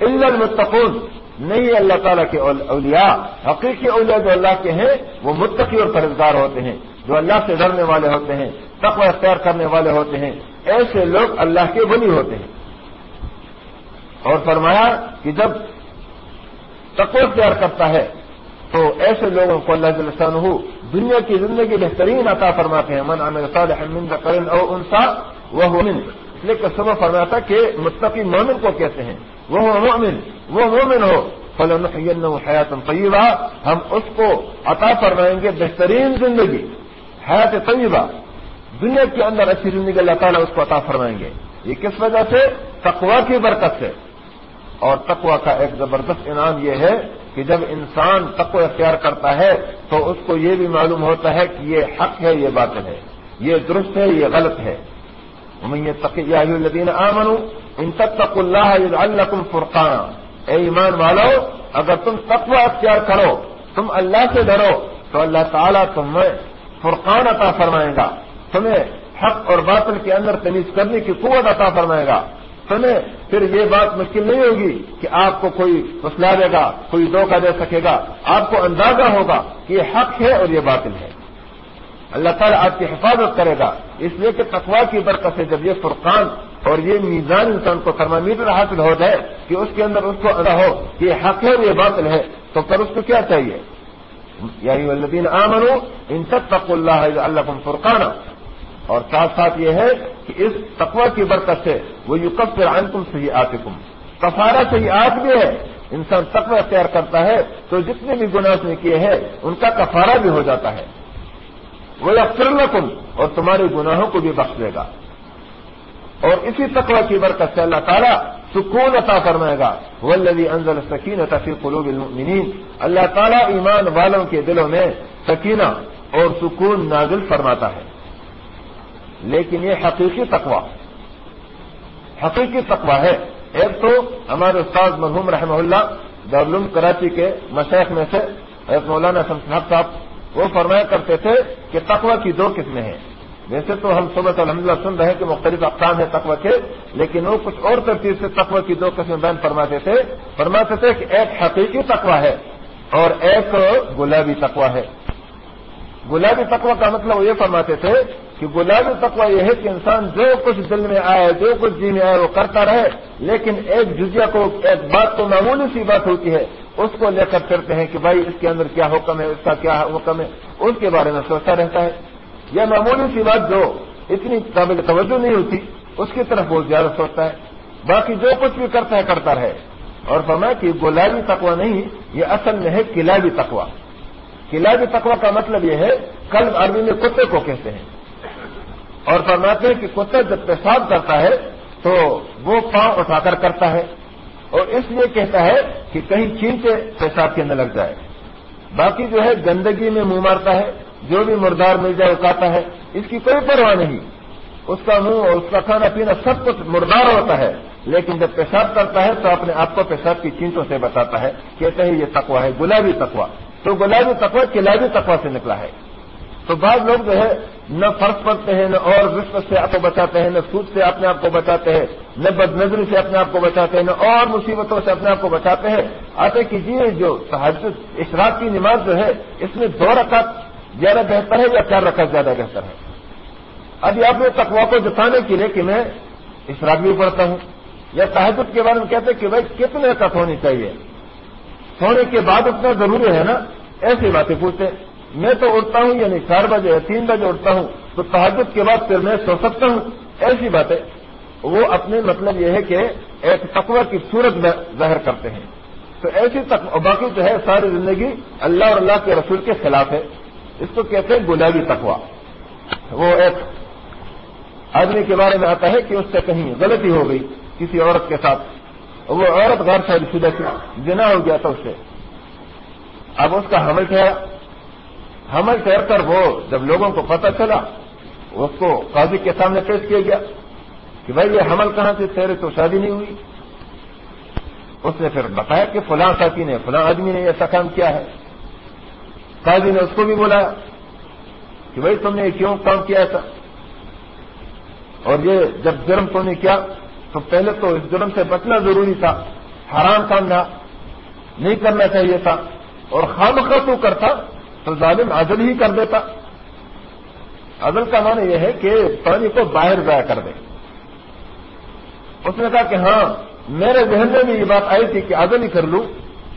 المتقون۔ نہیں اللہ تعالیٰ کے اولیاء۔ حقیقی اولیاء جو اللہ کے ہیں، وہ متقی اور فرضدار ہوتے ہیں، جو اللہ سے ڈرنے والے ہوتے ہیں، تقوی اختیار کرنے والے ہوتے ہیں، ایسے لوگ اللہ کے بنی ہوتے ہیں۔ اور فرمایا کہ جب تقوی اختیار کرتا ہے، تو ایسے لوگوں کو اللہ جلسان دنیا کی زندگی بہترین عطا فرماتے ہیں. من عمل صالح من کرن او انسا وہ مومن اس لیے سب فرمایا تھا کہ متقی مومن کو کہتے ہیں. وہ مومن وہ مومن ہو. فلن حیات طیبہ ہم اس کو عطا فرمائیں گے بہترین زندگی، حیات طیبہ. دنیا کے اندر اچھی زندگی اللہ تعالیٰ اس کو عطا فرمائیں گے. یہ کس وجہ سے؟ تقوا کی برکت سے. اور تقوا کا ایک زبردست انعام یہ ہے کہ جب انسان تقوی اختیار کرتا ہے تو اس کو یہ بھی معلوم ہوتا ہے کہ یہ حق ہے، یہ باطل ہے۔ یہ درست ہے، یہ غلط ہے۔ الدین آمن ان تک تق اللہ اللہ فرقان اے ایمان والو، اگر تم تقوی اختیار کرو، تم اللہ سے ڈرو، تو اللہ تعالیٰ تمہیں فرقان عطا فرمائے گا۔ تمہیں حق اور باطل کے اندر تمیز کرنے کی قوت عطا فرمائے گا۔ سمے پھر یہ بات مشکل نہیں ہوگی کہ آپ کو کوئی مسلا دے گا، کوئی دھوکہ دے سکے گا۔ آپ کو اندازہ ہوگا کہ یہ حق ہے اور یہ باطل ہے۔ اللہ تعالیٰ آپ کی حفاظت کرے گا۔ اس لیے کہ تقوا کی برکت سے جب یہ فرقان اور یہ میزان انسان کو تھرمامیٹر حاصل ہو جائے کہ اس کے اندر اس کو ادا ہو کہ یہ حق ہے اور یہ باطل ہے، تو پھر اس کو کیا چاہیے؟ یعنی الدین آمن ان سب تق اللہ اللہ فرقانہ اور ساتھ ساتھ یہ ہے کہ اس تقوا کی برکت سے وہ یو کب سے آئن تم صحیح آتے تم کفارہ صحیح آج بھی ہے۔ انسان تقوی اختیار کرتا ہے تو جتنے بھی گناہ اس نے کیے ہیں، ان کا کفارہ بھی ہو جاتا ہے۔ وہ اکثر تم اور تمہارے گناہوں کو بھی بخش دے گا۔ اور اسی تقوی کی برکت سے اللہ تعالیٰ سکون عطا فرمائے گا۔ ولدی انزل سکین تفیق قلوب المؤمنین۔ اللہ تعالیٰ ایمان والوں کے دلوں میں سکینہ اور سکون نازل فرماتا ہے۔ لیکن یہ حقیقی تقوی۔ حقیقی تقوی ہے۔ ایک تو ہمارے استاد مرحوم رحمہ اللہ دارالعلوم کراچی کے مشیخ میں سے ایک مولانا شمسحق صاحب، وہ فرمایا کرتے تھے کہ تقوی کی دو قسمیں ہیں۔ ویسے تو ہم صبح الحمد للہ سن رہے ہیں کہ مختلف اقسام ہیں تقوی کے، لیکن وہ کچھ اور ترتیب سے تقوی کی دو قسمیں بیان فرماتے تھے۔ فرماتے تھے کہ ایک حقیقی تقوی ہے اور ایک گلابی تقوی ہے۔ گلابی تقوی کا مطلب وہ یہ فرماتے تھے کہ گلابی تقوی یہ ہے کہ انسان جو کچھ دل میں آئے، جو کچھ جی میں آئے، وہ کرتا رہے۔ لیکن ایک جزیا کو، ایک بات تو معمولی سی بات ہوتی ہے، اس کو لے کر پھرتے ہیں کہ بھائی اس کے اندر کیا حکم ہے، اس کا کیا حکم ہے، اس کے بارے میں سوچتا رہتا ہے۔ یہ معمولی سی بات جو اتنی قابل توجہ نہیں ہوتی، اس کی طرف بہت زیادہ سوچتا ہے۔ باقی جو کچھ بھی کرتا ہے، کرتا رہے۔ اور فرمایا کہ گلابی تقوی نہیں، یہ اصل میں ہے کلابی تقوی۔ کلابی تقوی کا مطلب یہ ہے کل عربی میں کتے کو کہتے ہیں۔ اور فرماتے ہیں کہ کتا جب پیشاب کرتا ہے تو وہ پاؤں اٹھا کر کرتا ہے اور اس لیے کہتا ہے کہ کہیں چھین کے پیشاب کے اندر لگ جائے۔ باقی جو ہے گندگی میں منہ مارتا ہے، جو بھی مردار مل جائے وہ کہتا ہے۔ اس کی کوئی پرواہ نہیں۔ اس کا منہ اور اس کا کھانا پینا سب کچھ مردار ہوتا ہے، لیکن جب پیشاب کرتا ہے تو اپنے آپ کو پیشاب کی چینٹوں سے بتاتا ہے۔ کہتے ہیں یہ تقوا ہے، گلابی تقوا تو گلابی تقوا کلابی تقوا سے نکلا ہے۔ تو بعض لوگ جو ہے، نہ فرق پڑتے ہیں، نہ اور رشت سے آپ کو بچاتے ہیں، نہ سود سے اپنے آپ کو بچاتے ہیں، نہ بد نظری سے اپنے آپ کو بچاتے ہیں، نہ اور مصیبتوں سے اپنے آپ کو بچاتے ہیں۔ آتے کہ جی جو اشراق کی نماز جو ہے، اس میں دو رکعت زیادہ بہتر ہے یا چار رکعت زیادہ بہتر ہے؟ ابھی آپ نے تقوا کو جتانے کے لیے کہ میں اشراق بھی پڑھتا ہوں۔ یا تحجد کے بارے میں کہتے ہیں کہ بھائی، کتنے رکعت ہونی چاہیے؟ سونے کے بعد اتنا ضروری ہے نا؟ ایسی باتیں پوچھتے ہیں۔ میں تو اٹھتا ہوں یعنی چار بجے یا تین بجے اٹھتا ہوں، تو تحجد کے بعد پھر میں سو سکتا ہوں۔ ایسی باتیں۔ وہ اپنے مطلب یہ ہے کہ ایک تقوی کی صورت میں ظاہر کرتے ہیں۔ تو ایسی باقی جو ہے ساری زندگی اللہ اور اللہ کے رسول کے خلاف ہے۔ اس کو کہتے ہیں گلابی تقوا وہ ایک آدمی کے بارے میں آتا ہے کہ اس سے کہیں غلطی ہو گئی کسی عورت کے ساتھ۔ وہ عورت غیر شادی شدہ کی جنا ہو گیا تھا اس سے۔ اب اس کا حمل ٹھہرا حمل ٹھہر کر وہ جب لوگوں کو پتہ چلا، اس کو قاضی کے سامنے پیش کیا گیا کہ بھائی یہ حمل کہاں سے، تیرے تو شادی نہیں ہوئی۔ اس نے پھر بتایا کہ فلاں ساتھی نے، فلاں آدمی نے ایسا کام کیا ہے۔ قاضی نے اس کو بھی بولا کہ بھائی تم نے کیوں کام کیا ایسا اور یہ جب جرم تو نے کیا، تو پہلے تو اس جرم سے بچنا ضروری تھا۔ حرام کام نہ، نہیں کرنا چاہیے تھا۔ اور خام تو کرتا تو ظالم عدل ہی کر دیتا۔ عدل کا معنی یہ ہے کہ پانی کو باہر ضائع کر دے۔ اس نے کہا کہ ہاں میرے ذہن میں بھی یہ بات آئی تھی کہ عدل ہی کر لوں،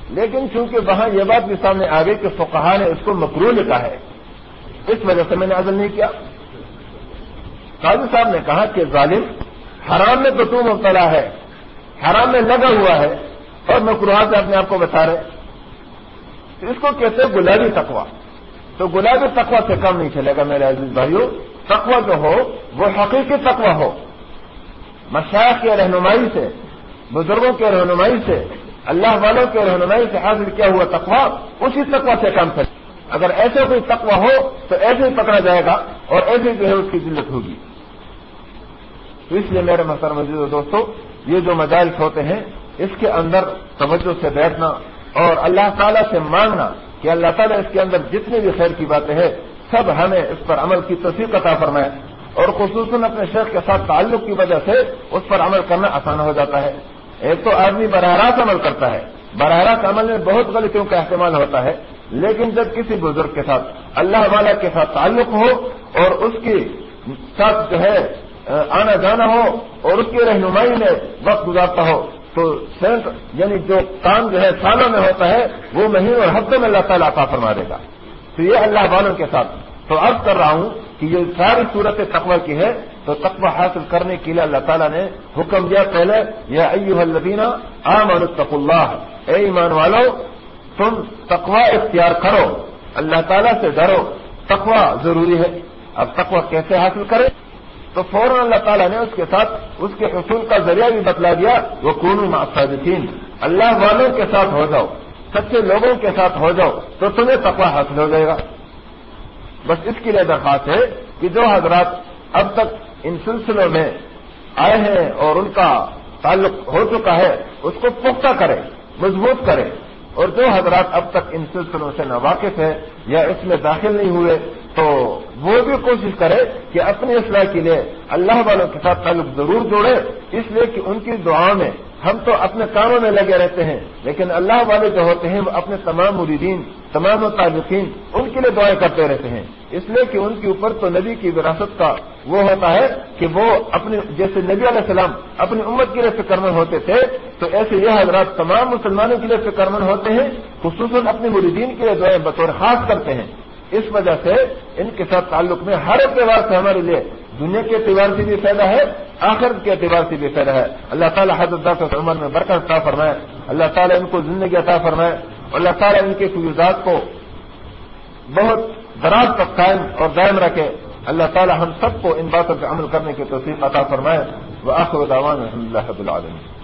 لیکن چونکہ وہاں یہ بات بھی سامنے آ گئی کہ فقہ نے اس کو مکرو لکھا ہے، اس وجہ سے میں نے عدل نہیں کیا۔ قاضی صاحب نے کہا کہ ظالم، حرام میں تو تم مبتلا ہے، حرام میں لگا ہوا ہے اور مکروہات سے اپنے آپ کو بتا رہے۔ اس کو کہتے ہیں گلابی تقوا تو گلابی تقوا سے کم نہیں چلے گا میرے عزیز بھائیوں تقوا جو ہو، وہ حقیقی تقوا ہو۔ مشاعر کی رہنمائی سے، بزرگوں کے رہنمائی سے، اللہ والوں کے رہنمائی سے حاصل کیا ہوا تقوا اسی تقوا سے کام کرے اگر ایسے کوئی تقوا ہو، تو ایسے ہی پکڑا جائے گا اور ایسے جو ہے اس کی ذلت ہوگی۔ تو اس لیے میرے محترم مزید دوستو، یہ جو مجالس ہوتے ہیں، اس کے اندر توجہ سے بیٹھنا اور اللہ تعالیٰ سے مانگنا کہ اللہ تعالیٰ اس کے اندر جتنی بھی خیر کی باتیں ہیں، سب ہمیں اس پر عمل کی تصویر عطا فرمائے۔ اور خصوصاً اپنے شیخ کے ساتھ تعلق کی وجہ سے اس پر عمل کرنا آسان ہو جاتا ہے۔ ایک تو آدمی براہ راست عمل کرتا ہے۔ براہ راست عمل میں بہت غلطیوں کا احتمال ہوتا ہے۔ لیکن جب کسی بزرگ کے ساتھ، اللہ والا کے ساتھ تعلق ہو اور اس کے ساتھ جو ہے، آنا جانا ہو اور اس کی رہنمائی میں وقت گزارتا ہو تو سینٹ یعنی جو کام جو ہے سالوں میں ہوتا ہے، وہ مہینوں اور ہفتوں میں اللہ تعالیٰ عطا فرما دے گا۔ تو یہ اللہ والوں کے ساتھ تو عرض کر رہا ہوں کہ یہ ساری صورت تقوی کی ہے۔ تو تقوی حاصل کرنے کے لیے اللہ تعالیٰ نے حکم دیا پہلے یہ ایو الدینہ عام الطف اللہ۔ اے ایمان والو، تم تقوی اختیار کرو۔ اللہ تعالیٰ سے ڈرو۔ تقوی ضروری ہے۔ اب تقوی کیسے حاصل کرے تو فوراً اللہ تعالیٰ نے اس کے ساتھ اس کے حصول کا ذریعہ بھی بتلا دیا وہ کون معصادین اللہ والوں کے ساتھ ہو جاؤ، سچے لوگوں کے ساتھ ہو جاؤ، تو تمہیں تقوی حاصل ہو جائے گا۔ بس اس کے لیے درخواست ہے کہ جو حضرات اب تک ان سلسلوں میں آئے ہیں اور ان کا تعلق ہو چکا ہے، اس کو پختہ کرے مضبوط کرے اور جو حضرات اب تک ان سلسلوں سے ناواقف ہیں یا اس میں داخل نہیں ہوئے تو وہ بھی کوشش کرے کہ اپنی اصلاح کے لیے اللہ والوں کے ساتھ تعلق ضرور جوڑے، اس لیے کہ ان کی دعاؤں میں ہم تو اپنے کاموں میں لگے رہتے ہیں، لیکن اللہ والے جو ہوتے ہیں وہ اپنے تمام مریدین، تمام متعلقین، ان کے لیے دعائیں کرتے رہتے ہیں۔ اس لیے کہ ان کے اوپر تو نبی کی وراثت کا وہ ہوتا ہے کہ وہ اپنے، جیسے نبی علیہ السلام اپنی امت کے لیے فکر مند ہوتے تھے، تو ایسے یہ حضرات تمام مسلمانوں کے لیے فکر مند ہوتے ہیں، خصوصاً اپنے مریدین کے لیے دعائیں بطور خاص کرتے ہیں۔ اس وجہ سے ان کے ساتھ تعلق میں ہر اعتبار سے ہمارے لیے دنیا کے اعتبار سے بھی فائدہ ہے آخر کے اعتبار سے بھی فائدہ ہے۔ اللہ تعالیٰ حضرت عمر میں برکت عطا فرمائے۔ اللہ تعالیٰ ان کو زندگی عطا فرمائے۔ اللہ تعالیٰ ان کے فیوزات کو بہت دراز تک قائم اور دائم رکھے۔ اللہ تعالیٰ ہم سب کو ان باتوں پہ عمل کرنے کی توفیق عطا فرمائے۔ وہ آخر الحمد اللہ العالمین۔